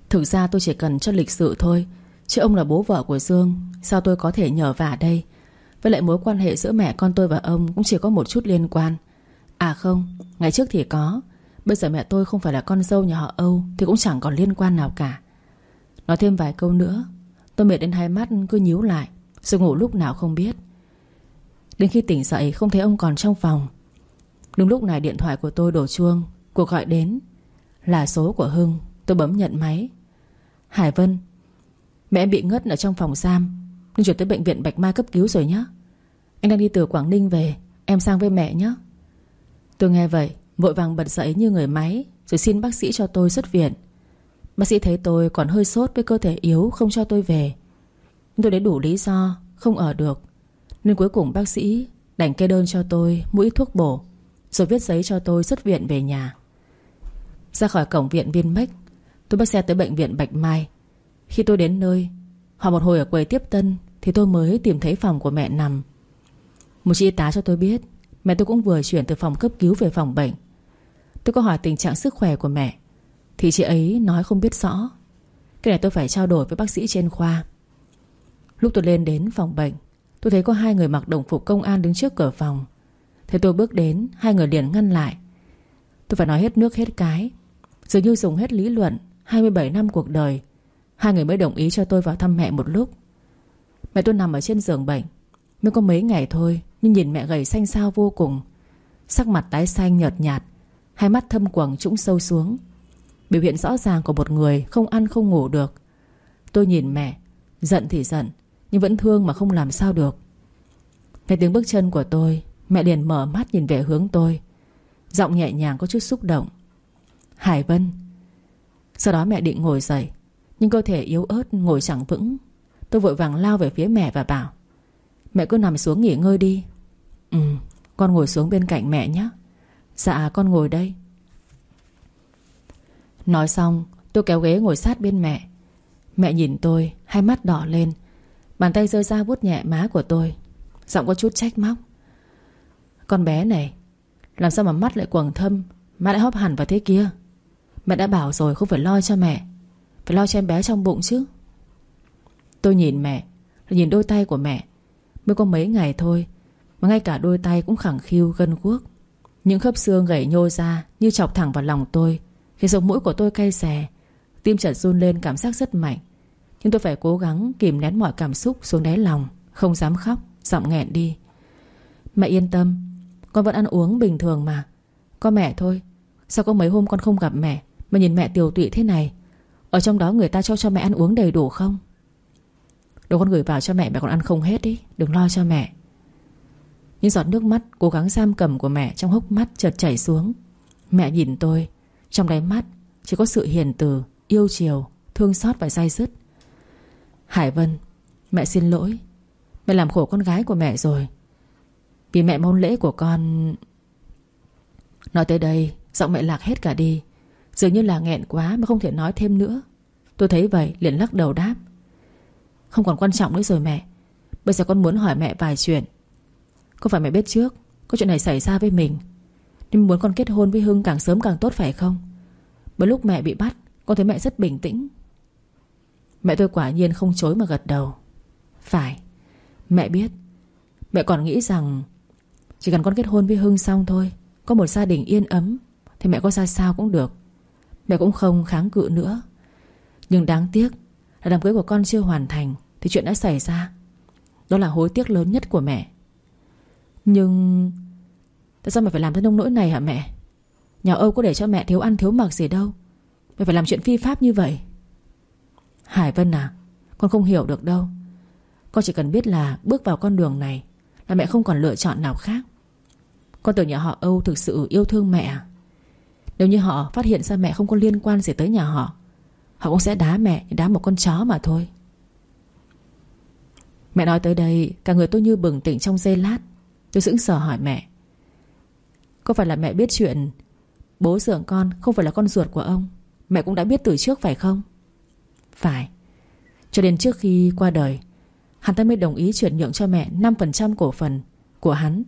Thực ra tôi chỉ cần cho lịch sự thôi, Chứ ông là bố vợ của Dương, Sao tôi có thể nhờ vả đây? Với lại mối quan hệ giữa mẹ con tôi và ông Cũng chỉ có một chút liên quan. À không, ngày trước thì có. Bây giờ mẹ tôi không phải là con dâu nhà họ Âu Thì cũng chẳng còn liên quan nào cả. Nói thêm vài câu nữa Tôi mệt đến hai mắt cứ nhíu lại Rồi ngủ lúc nào không biết. Đến khi tỉnh dậy không thấy ông còn trong phòng. Đúng lúc này điện thoại của tôi đổ chuông Cuộc gọi đến. Là số của Hưng Tôi bấm nhận máy. Hải Vân Mẹ em bị ngất ở trong phòng giam Nên chuyển tới bệnh viện Bạch Mai cấp cứu rồi nhé Anh đang đi từ Quảng Ninh về Em sang với mẹ nhé Tôi nghe vậy, Vội vàng bật dậy như người máy, Rồi xin bác sĩ cho tôi xuất viện. Bác sĩ thấy tôi còn hơi sốt với cơ thể yếu, Không cho tôi về. Nhưng tôi đã đủ lý do, Không ở được. Nên cuối cùng bác sĩ đành kê đơn cho tôi Mũi thuốc bổ, Rồi viết giấy cho tôi xuất viện về nhà. Ra khỏi cổng viện viên mách Tôi bắt xe tới bệnh viện Bạch Mai. Khi tôi đến nơi, họ một hồi ở quầy tiếp tân, Thì tôi mới tìm thấy phòng của mẹ nằm. Một chị y tá cho tôi biết Mẹ tôi cũng vừa chuyển từ phòng cấp cứu về phòng bệnh. Tôi có hỏi tình trạng sức khỏe của mẹ, Thì chị ấy nói không biết rõ. Cái này tôi phải trao đổi với bác sĩ trên khoa. Lúc tôi lên đến phòng bệnh, Tôi thấy có hai người mặc đồng phục công an đứng trước cửa phòng. Thế tôi bước đến, Hai người liền ngăn lại. Tôi phải nói hết nước hết cái, Dường như dùng hết lý luận 27 năm cuộc đời. Hai người mới đồng ý cho tôi vào thăm mẹ một lúc. Mẹ tôi nằm ở trên giường bệnh, Mới có mấy ngày thôi nhưng nhìn mẹ gầy xanh xao vô cùng. Sắc mặt tái xanh nhợt nhạt, Hai mắt thâm quầng trũng sâu xuống. Biểu hiện rõ ràng của một người Không ăn không ngủ được. Tôi nhìn mẹ, Giận thì giận, Nhưng vẫn thương mà không làm sao được. Nghe tiếng bước chân của tôi, Mẹ liền mở mắt nhìn về hướng tôi. Giọng nhẹ nhàng có chút xúc động. Hải Vân. Sau đó mẹ định ngồi dậy, Nhưng cơ thể yếu ớt ngồi chẳng vững. Tôi vội vàng lao về phía mẹ và bảo, Mẹ cứ nằm xuống nghỉ ngơi đi Ừ con ngồi xuống bên cạnh mẹ nhé. Dạ con ngồi đây. Nói xong, tôi kéo ghế ngồi sát bên mẹ. Mẹ nhìn tôi, Hai mắt đỏ lên. Bàn tay rơi ra vuốt nhẹ má của tôi. Giọng có chút trách móc. Con bé này, Làm sao mà mắt lại quầng thâm, Má lại hóp hẳn vào thế kia? Mẹ đã bảo rồi, không phải lo cho mẹ. Phải lo cho em bé trong bụng chứ. Tôi nhìn mẹ, Nhìn đôi tay của mẹ. Mới có mấy ngày thôi mà ngay cả đôi tay cũng khẳng khiu gân guốc. Những khớp xương gãy nhô ra Như chọc thẳng vào lòng tôi, khiến sống mũi của tôi cay xè, Tim chợt run lên cảm giác rất mạnh. Nhưng tôi phải cố gắng kìm nén mọi cảm xúc xuống đáy lòng, Không dám khóc, Giọng nghẹn đi. Mẹ yên tâm, Con vẫn ăn uống bình thường mà. Có mẹ thôi, Sao có mấy hôm con không gặp mẹ Mà nhìn mẹ tiều tụy thế này? Ở trong đó người ta cho cho mẹ ăn uống đầy đủ không? Đồ con gửi vào cho mẹ Mẹ còn ăn không hết đi Đừng lo cho mẹ. Những giọt nước mắt, cố gắng giam cầm của mẹ Trong hốc mắt chợt chảy xuống. Mẹ nhìn tôi, Trong đáy mắt chỉ có sự hiền từ, Yêu chiều, Thương xót và dai dứt. Hải Vân, Mẹ xin lỗi. Mẹ làm khổ con gái của mẹ rồi. Vì mẹ môn lễ của con. Nói tới đây, Giọng mẹ lạc hết cả đi. Dường như là nghẹn quá mà không thể nói thêm nữa. Tôi thấy vậy, liền lắc đầu đáp. Không còn quan trọng nữa rồi mẹ. Bây giờ con muốn hỏi mẹ vài chuyện. Có phải mẹ biết trước Có chuyện này xảy ra với mình? Nên muốn con kết hôn với Hưng càng sớm càng tốt phải không? Bởi lúc mẹ bị bắt, Con thấy mẹ rất bình tĩnh. Mẹ tôi quả nhiên không chối mà gật đầu. Phải, Mẹ biết. Mẹ còn nghĩ rằng Chỉ cần con kết hôn với Hưng xong thôi, Có một gia đình yên ấm, Thì mẹ có ra sao cũng được. Mẹ cũng không kháng cự nữa. Nhưng đáng tiếc là đám cưới của con chưa hoàn thành Thì chuyện đã xảy ra. Đó là hối tiếc lớn nhất của mẹ. Nhưng Tại sao mẹ phải làm tới nông nỗi này hả mẹ? Nhà Âu có để cho mẹ thiếu ăn thiếu mặc gì đâu. Mẹ phải làm chuyện phi pháp như vậy. Hải Vân à Con không hiểu được đâu. Con chỉ cần biết là bước vào con đường này Là mẹ không còn lựa chọn nào khác. Con tưởng nhà họ Âu thực sự yêu thương mẹ à? Nếu như họ phát hiện ra mẹ không có liên quan gì tới nhà họ Họ cũng sẽ đá mẹ, Đá một con chó mà thôi. Mẹ nói tới đây, Cả người tôi như bừng tỉnh trong giây lát. Tôi sững sờ hỏi mẹ. Có phải là mẹ biết chuyện Bố dượng con không phải là con ruột của ông? Mẹ cũng đã biết từ trước phải không? Phải. Cho đến trước khi qua đời, Hắn ta mới đồng ý chuyển nhượng cho mẹ 5% cổ phần của hắn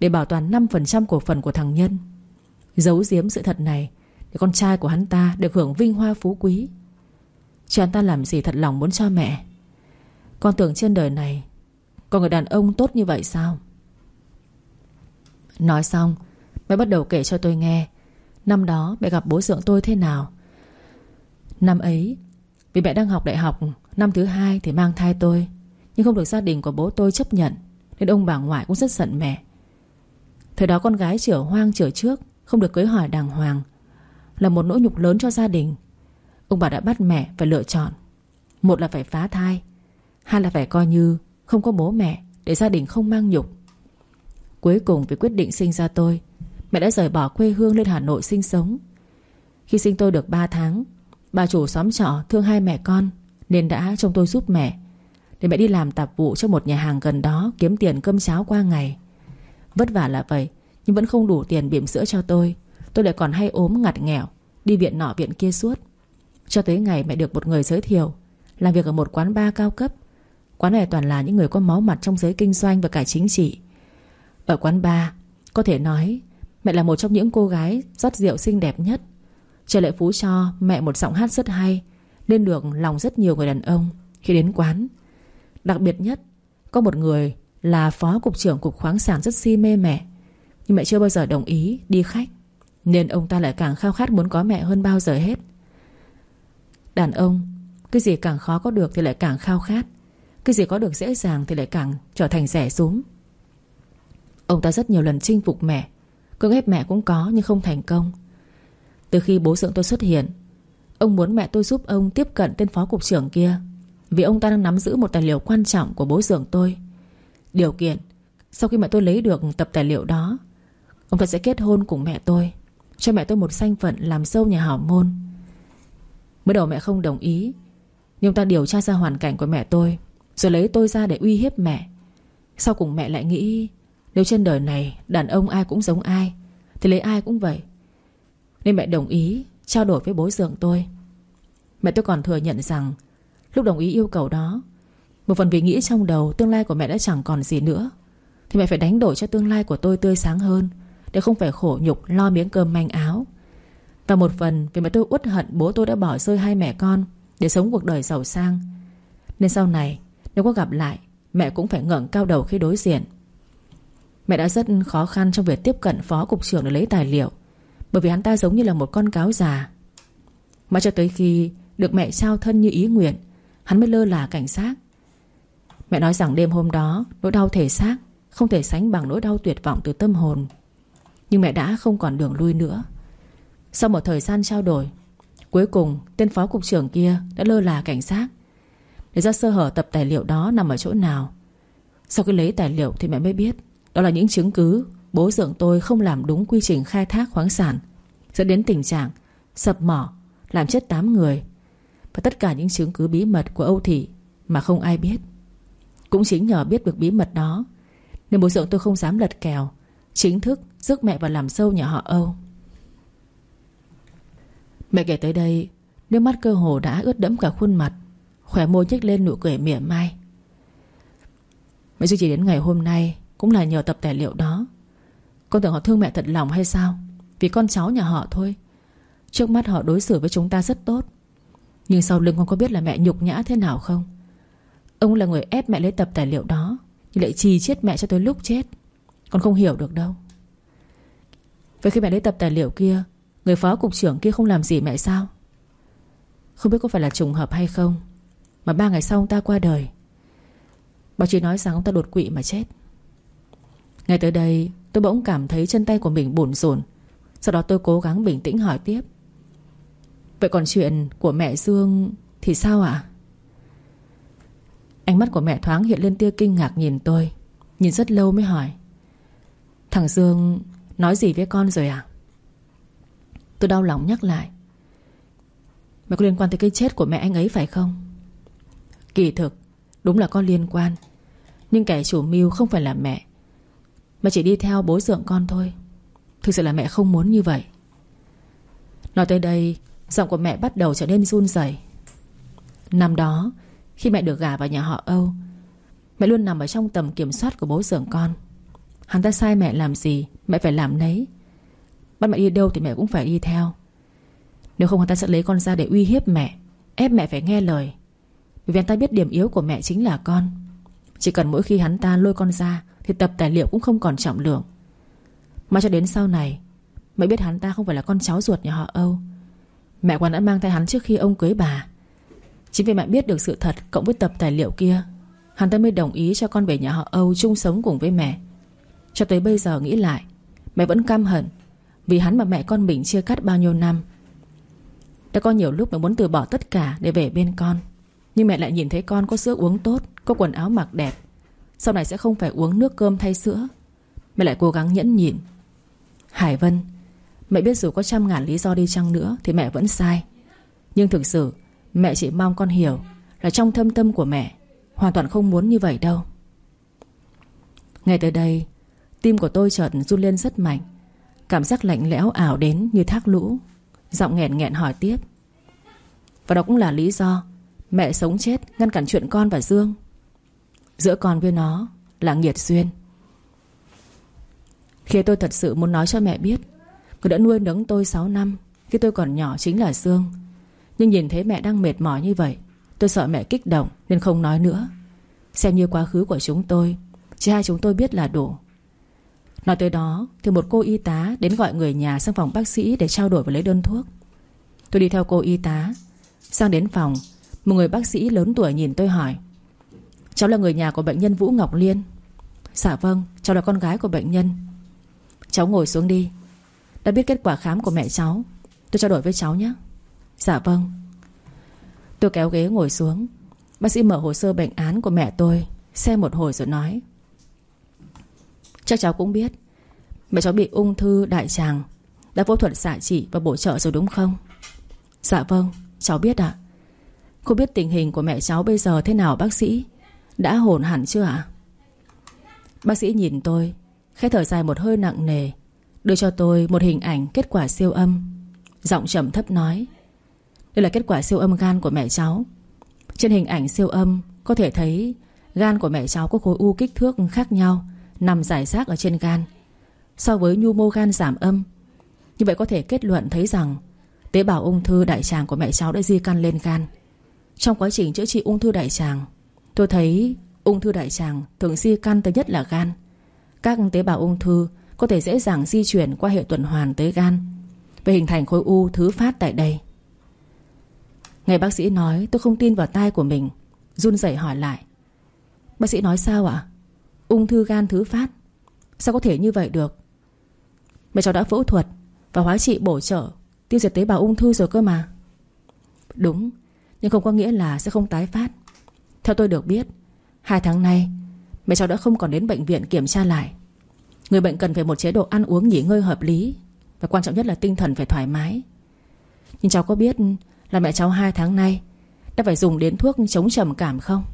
Để bảo toàn 5% cổ phần của thằng Nhân. Giấu giếm sự thật này Để con trai của hắn ta được hưởng vinh hoa phú quý. Chứ hắn ta làm gì thật lòng muốn cho mẹ? Con tưởng trên đời này Có người đàn ông tốt như vậy sao? Nói xong, Mẹ bắt đầu kể cho tôi nghe. Năm đó mẹ gặp bố dưỡng tôi thế nào? Năm ấy, Vì mẹ đang học đại học, Năm thứ hai thì mang thai tôi, Nhưng không được gia đình của bố tôi chấp nhận, Nên ông bà ngoại cũng rất giận mẹ. Thời đó con gái chữa hoang chữa trước, Không được cưới hỏi đàng hoàng, Là một nỗi nhục lớn cho gia đình. Ông bà đã bắt mẹ phải lựa chọn, Một là phải phá thai, Hai là phải coi như không có bố mẹ Để gia đình không mang nhục. Cuối cùng vì quyết định sinh ra tôi. Mẹ đã rời bỏ quê hương lên Hà Nội sinh sống. Khi sinh tôi được 3 tháng, Bà chủ xóm trọ thương hai mẹ con, Nên đã trông tôi giúp mẹ. Để mẹ đi làm tạp vụ cho một nhà hàng gần đó Kiếm tiền cơm cháo qua ngày. Vất vả là vậy, Nhưng vẫn không đủ tiền bỉm sữa cho tôi. Tôi lại còn hay ốm ngặt nghèo, Đi viện nọ viện kia suốt. Cho tới ngày mẹ được một người giới thiệu, Làm việc ở một quán bar cao cấp. Quán này toàn là những người có máu mặt trong giới kinh doanh và cả chính trị. Ở quán bar, Có thể nói, Mẹ là một trong những cô gái rót rượu xinh đẹp nhất. Trời lại phú cho mẹ một giọng hát rất hay, Nên được lòng rất nhiều người đàn ông Khi đến quán. Đặc biệt nhất, Có một người là phó cục trưởng cục khoáng sản rất si mê mẹ, Nhưng mẹ chưa bao giờ đồng ý đi khách, Nên ông ta lại càng khao khát muốn có mẹ hơn bao giờ hết. Đàn ông, Cái gì càng khó có được thì lại càng khao khát, Cái gì có được dễ dàng thì lại càng trở thành rẻ rúm Ông ta rất nhiều lần chinh phục mẹ. Cưỡng ép mẹ cũng có, nhưng không thành công. Từ khi bố dưỡng tôi xuất hiện, Ông muốn mẹ tôi giúp ông tiếp cận tên phó cục trưởng kia, Vì ông ta đang nắm giữ một tài liệu quan trọng của bố dưỡng tôi. Điều kiện, Sau khi mẹ tôi lấy được tập tài liệu đó, Ông ta sẽ kết hôn cùng mẹ tôi, Cho mẹ tôi một danh phận làm sâu nhà hảo môn. Mới đầu mẹ không đồng ý, Nhưng ông ta điều tra ra hoàn cảnh của mẹ tôi, Rồi lấy tôi ra để uy hiếp mẹ. Sau cùng mẹ lại nghĩ nếu trên đời này đàn ông ai cũng giống ai, Thì lấy ai cũng vậy. Nên mẹ đồng ý trao đổi với bố dượng tôi. Mẹ tôi còn thừa nhận rằng, Lúc đồng ý yêu cầu đó, Một phần vì nghĩ trong đầu tương lai của mẹ đã chẳng còn gì nữa, Thì mẹ phải đánh đổi cho tương lai của tôi tươi sáng hơn, Để không phải khổ nhục, lo miếng cơm manh áo. Và một phần vì mẹ tôi uất hận bố tôi đã bỏ rơi hai mẹ con Để sống cuộc đời giàu sang. Nên sau này, Nếu có gặp lại, Mẹ cũng phải ngẩng cao đầu khi đối diện. Mẹ đã rất khó khăn trong việc tiếp cận phó cục trưởng để lấy tài liệu, Bởi vì hắn ta giống như là một con cáo già. Mà cho tới khi được mẹ trao thân như ý nguyện, Hắn mới lơ là cảnh sát Mẹ nói rằng đêm hôm đó, Nỗi đau thể xác Không thể sánh bằng nỗi đau tuyệt vọng từ tâm hồn. Nhưng mẹ đã không còn đường lui nữa. Sau một thời gian trao đổi, Cuối cùng tên phó cục trưởng kia Đã lơ là cảnh sát Để ra sơ hở tập tài liệu đó nằm ở chỗ nào? Sau khi lấy tài liệu thì mẹ mới biết đó là những chứng cứ Bố dưỡng tôi không làm đúng quy trình khai thác khoáng sản, Dẫn đến tình trạng Sập mỏ, Làm chết 8 người. Và tất cả những chứng cứ bí mật của Âu Thị Mà không ai biết. Cũng chính nhờ biết được bí mật đó, Nên bố dưỡng tôi không dám lật kèo, Chính thức rước mẹ vào làm sâu nhà họ Âu. Mẹ kể tới đây, Nước mắt cơ hồ đã ướt đẫm cả khuôn mặt Khỏe môi nhếch lên nụ cười mỉa mai. Mẹ duy trì đến ngày hôm nay cũng là nhờ tập tài liệu đó. Con tưởng họ thương mẹ thật lòng hay sao? Vì con cháu nhà họ thôi. Trước mắt họ đối xử với chúng ta rất tốt. Nhưng sau lưng con có biết là mẹ nhục nhã thế nào không? Ông là người ép mẹ lấy tập tài liệu đó, Nhưng lại trì chết mẹ cho tới lúc chết. Con không hiểu được đâu. Vậy khi mẹ lấy tập tài liệu kia, Người phó cục trưởng kia không làm gì mẹ sao? Không biết có phải là trùng hợp hay không, Mà ba ngày sau ông ta qua đời. Báo chí nói rằng ông ta đột quỵ mà chết ngay tới đây, tôi bỗng cảm thấy chân tay của mình bồn rồn Sau đó tôi cố gắng bình tĩnh hỏi tiếp Vậy còn chuyện của mẹ Dương thì sao ạ? Ánh mắt của mẹ thoáng hiện lên tia kinh ngạc nhìn tôi, Nhìn rất lâu mới hỏi Thằng Dương nói gì với con rồi à? Tôi đau lòng nhắc lại Mẹ có liên quan tới cái chết của mẹ anh ấy phải không? Kỳ thực, Đúng là con liên quan Nhưng kẻ chủ mưu không phải là mẹ mà chỉ đi theo bố dượng con thôi. Thực sự là mẹ không muốn như vậy. Nói tới đây, Giọng của mẹ bắt đầu trở nên run rẩy. Năm đó, Khi mẹ được gả vào nhà họ Âu, Mẹ luôn nằm ở trong tầm kiểm soát của bố dượng con. Hắn ta sai mẹ làm gì, Mẹ phải làm nấy. Bắt mẹ đi đâu thì mẹ cũng phải đi theo. Nếu không hắn ta sẽ lấy con ra để uy hiếp mẹ, Ép mẹ phải nghe lời. Vì hắn ta biết điểm yếu của mẹ chính là con. Chỉ cần mỗi khi hắn ta lôi con ra thì tập tài liệu cũng không còn trọng lượng. Mà cho đến sau này, Mẹ biết hắn ta không phải là con cháu ruột nhà họ Âu. Mẹ còn đã mang thai hắn trước khi ông cưới bà. Chính vì mẹ biết được sự thật Cộng với tập tài liệu kia, Hắn ta mới đồng ý cho con về nhà họ Âu chung sống cùng với mẹ. Cho tới bây giờ nghĩ lại, Mẹ vẫn căm hận Vì hắn mà mẹ con mình chia cắt bao nhiêu năm. Đã có nhiều lúc mẹ muốn từ bỏ tất cả Để về bên con, Nhưng mẹ lại nhìn thấy con có sữa uống tốt, Có quần áo mặc đẹp sau này sẽ không phải uống nước cơm thay sữa. Mẹ lại cố gắng nhẫn nhịn. Hải Vân, Mẹ biết dù có trăm ngàn lý do đi chăng nữa Thì mẹ vẫn sai. Nhưng thực sự, mẹ chỉ mong con hiểu Là trong thâm tâm của mẹ, Hoàn toàn không muốn như vậy đâu. Ngay tới đây, Tim của tôi chợt run lên rất mạnh. Cảm giác lạnh lẽo ảo đến như thác lũ. Giọng nghẹn nghẹn hỏi tiếp. Và đó cũng là lý do Mẹ sống chết ngăn cản chuyện con và Dương. Giữa con với nó Là nghiệt duyên. Khi tôi thật sự muốn nói cho mẹ biết Người đã nuôi nấng tôi 6 năm, Khi tôi còn nhỏ chính là Dương. Nhưng nhìn thấy mẹ đang mệt mỏi như vậy, Tôi sợ mẹ kích động Nên không nói nữa. Xem như quá khứ của chúng tôi, Chỉ hai chúng tôi biết là đủ. Nói tới đó Thì một cô y tá đến gọi người nhà sang phòng bác sĩ Để trao đổi và lấy đơn thuốc. Tôi đi theo cô y tá, Sang đến phòng, Một người bác sĩ lớn tuổi nhìn tôi hỏi Cháu là người nhà của bệnh nhân Vũ Ngọc Liên. Dạ vâng Cháu là con gái của bệnh nhân. Cháu ngồi xuống đi. Đã biết kết quả khám của mẹ cháu. Tôi trao đổi với cháu nhé. Dạ vâng. Tôi kéo ghế ngồi xuống. Bác sĩ mở hồ sơ bệnh án của mẹ tôi Xem một hồi rồi nói. Chắc cháu cũng biết, Mẹ cháu bị ung thư đại tràng, Đã phẫu thuật xạ trị và bổ trợ rồi đúng không? Dạ vâng Cháu biết ạ. Cô biết tình hình của mẹ cháu bây giờ thế nào bác sĩ? Đã hồn hẳn chưa ạ? Bác sĩ nhìn tôi, Khẽ thở dài một hơi nặng nề, Đưa cho tôi một hình ảnh kết quả siêu âm. Giọng trầm thấp nói, Đây là kết quả siêu âm gan của mẹ cháu. Trên hình ảnh siêu âm, Có thể thấy Gan của mẹ cháu có khối u kích thước khác nhau, Nằm giải rác ở trên gan. So với nhu mô gan giảm âm, Như vậy có thể kết luận thấy rằng Tế bào ung thư đại tràng của mẹ cháu đã di căn lên gan. Trong quá trình chữa trị ung thư đại tràng Tôi thấy ung thư đại tràng thường di căn tới nhất là gan. Các tế bào ung thư có thể dễ dàng di chuyển qua hệ tuần hoàn tới gan Và hình thành khối u thứ phát tại đây. Ngày bác sĩ nói, tôi không tin vào tai của mình, Run rẩy hỏi lại. Bác sĩ nói sao ạ? Ung thư gan thứ phát, Sao có thể như vậy được? Mẹ cháu đã phẫu thuật Và hóa trị bổ trợ Tiêu diệt tế bào ung thư rồi cơ mà. Đúng, Nhưng không có nghĩa là sẽ không tái phát. Theo tôi được biết, Hai tháng nay Mẹ cháu đã không còn đến bệnh viện kiểm tra lại. Người bệnh cần phải một chế độ ăn uống nghỉ ngơi hợp lý Và quan trọng nhất là tinh thần phải thoải mái. Nhưng cháu có biết Là mẹ cháu hai tháng nay Đã phải dùng đến thuốc chống trầm cảm không?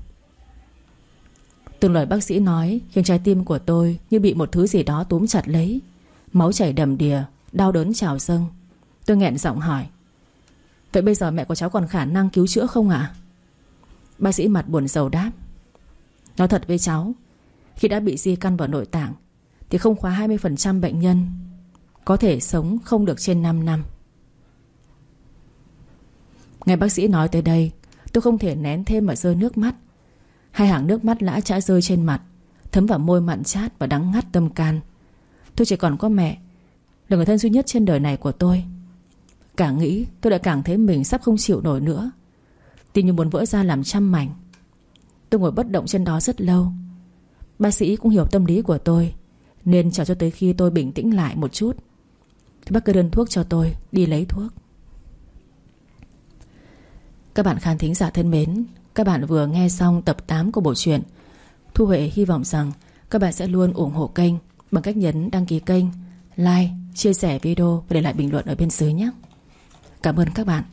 Từng lời bác sĩ nói Khiến trái tim của tôi như bị một thứ gì đó túm chặt lấy, Máu chảy đầm đìa, Đau đớn trào dâng. Tôi nghẹn giọng hỏi, Vậy bây giờ mẹ của cháu còn khả năng cứu chữa không ạ? Bác sĩ mặt buồn rầu đáp. Nói thật với cháu, Khi đã bị di căn vào nội tạng, Thì không khóa 20% bệnh nhân Có thể sống không được trên 5 năm. Nghe bác sĩ nói tới đây, Tôi không thể nén thêm mà rơi nước mắt. Hai hàng nước mắt lã chã rơi trên mặt, Thấm vào môi mặn chát và đắng ngắt tâm can. Tôi chỉ còn có mẹ, Là người thân duy nhất trên đời này của tôi. Càng nghĩ, tôi đã càng thấy mình sắp không chịu nổi nữa. Tim như muốn vỡ ra làm trăm mảnh. Tôi ngồi bất động trên đó rất lâu. Bác sĩ cũng hiểu tâm lý của tôi Nên chờ cho tới khi tôi bình tĩnh lại một chút Thì bác kê đơn thuốc cho tôi Đi lấy thuốc. Các bạn khán thính giả thân mến Các bạn vừa nghe xong tập 8 của bộ truyện Thu Huệ hy vọng rằng Các bạn sẽ luôn ủng hộ kênh Bằng cách nhấn đăng ký kênh Like, chia sẻ video Và để lại bình luận ở bên dưới nhé. Cảm ơn các bạn.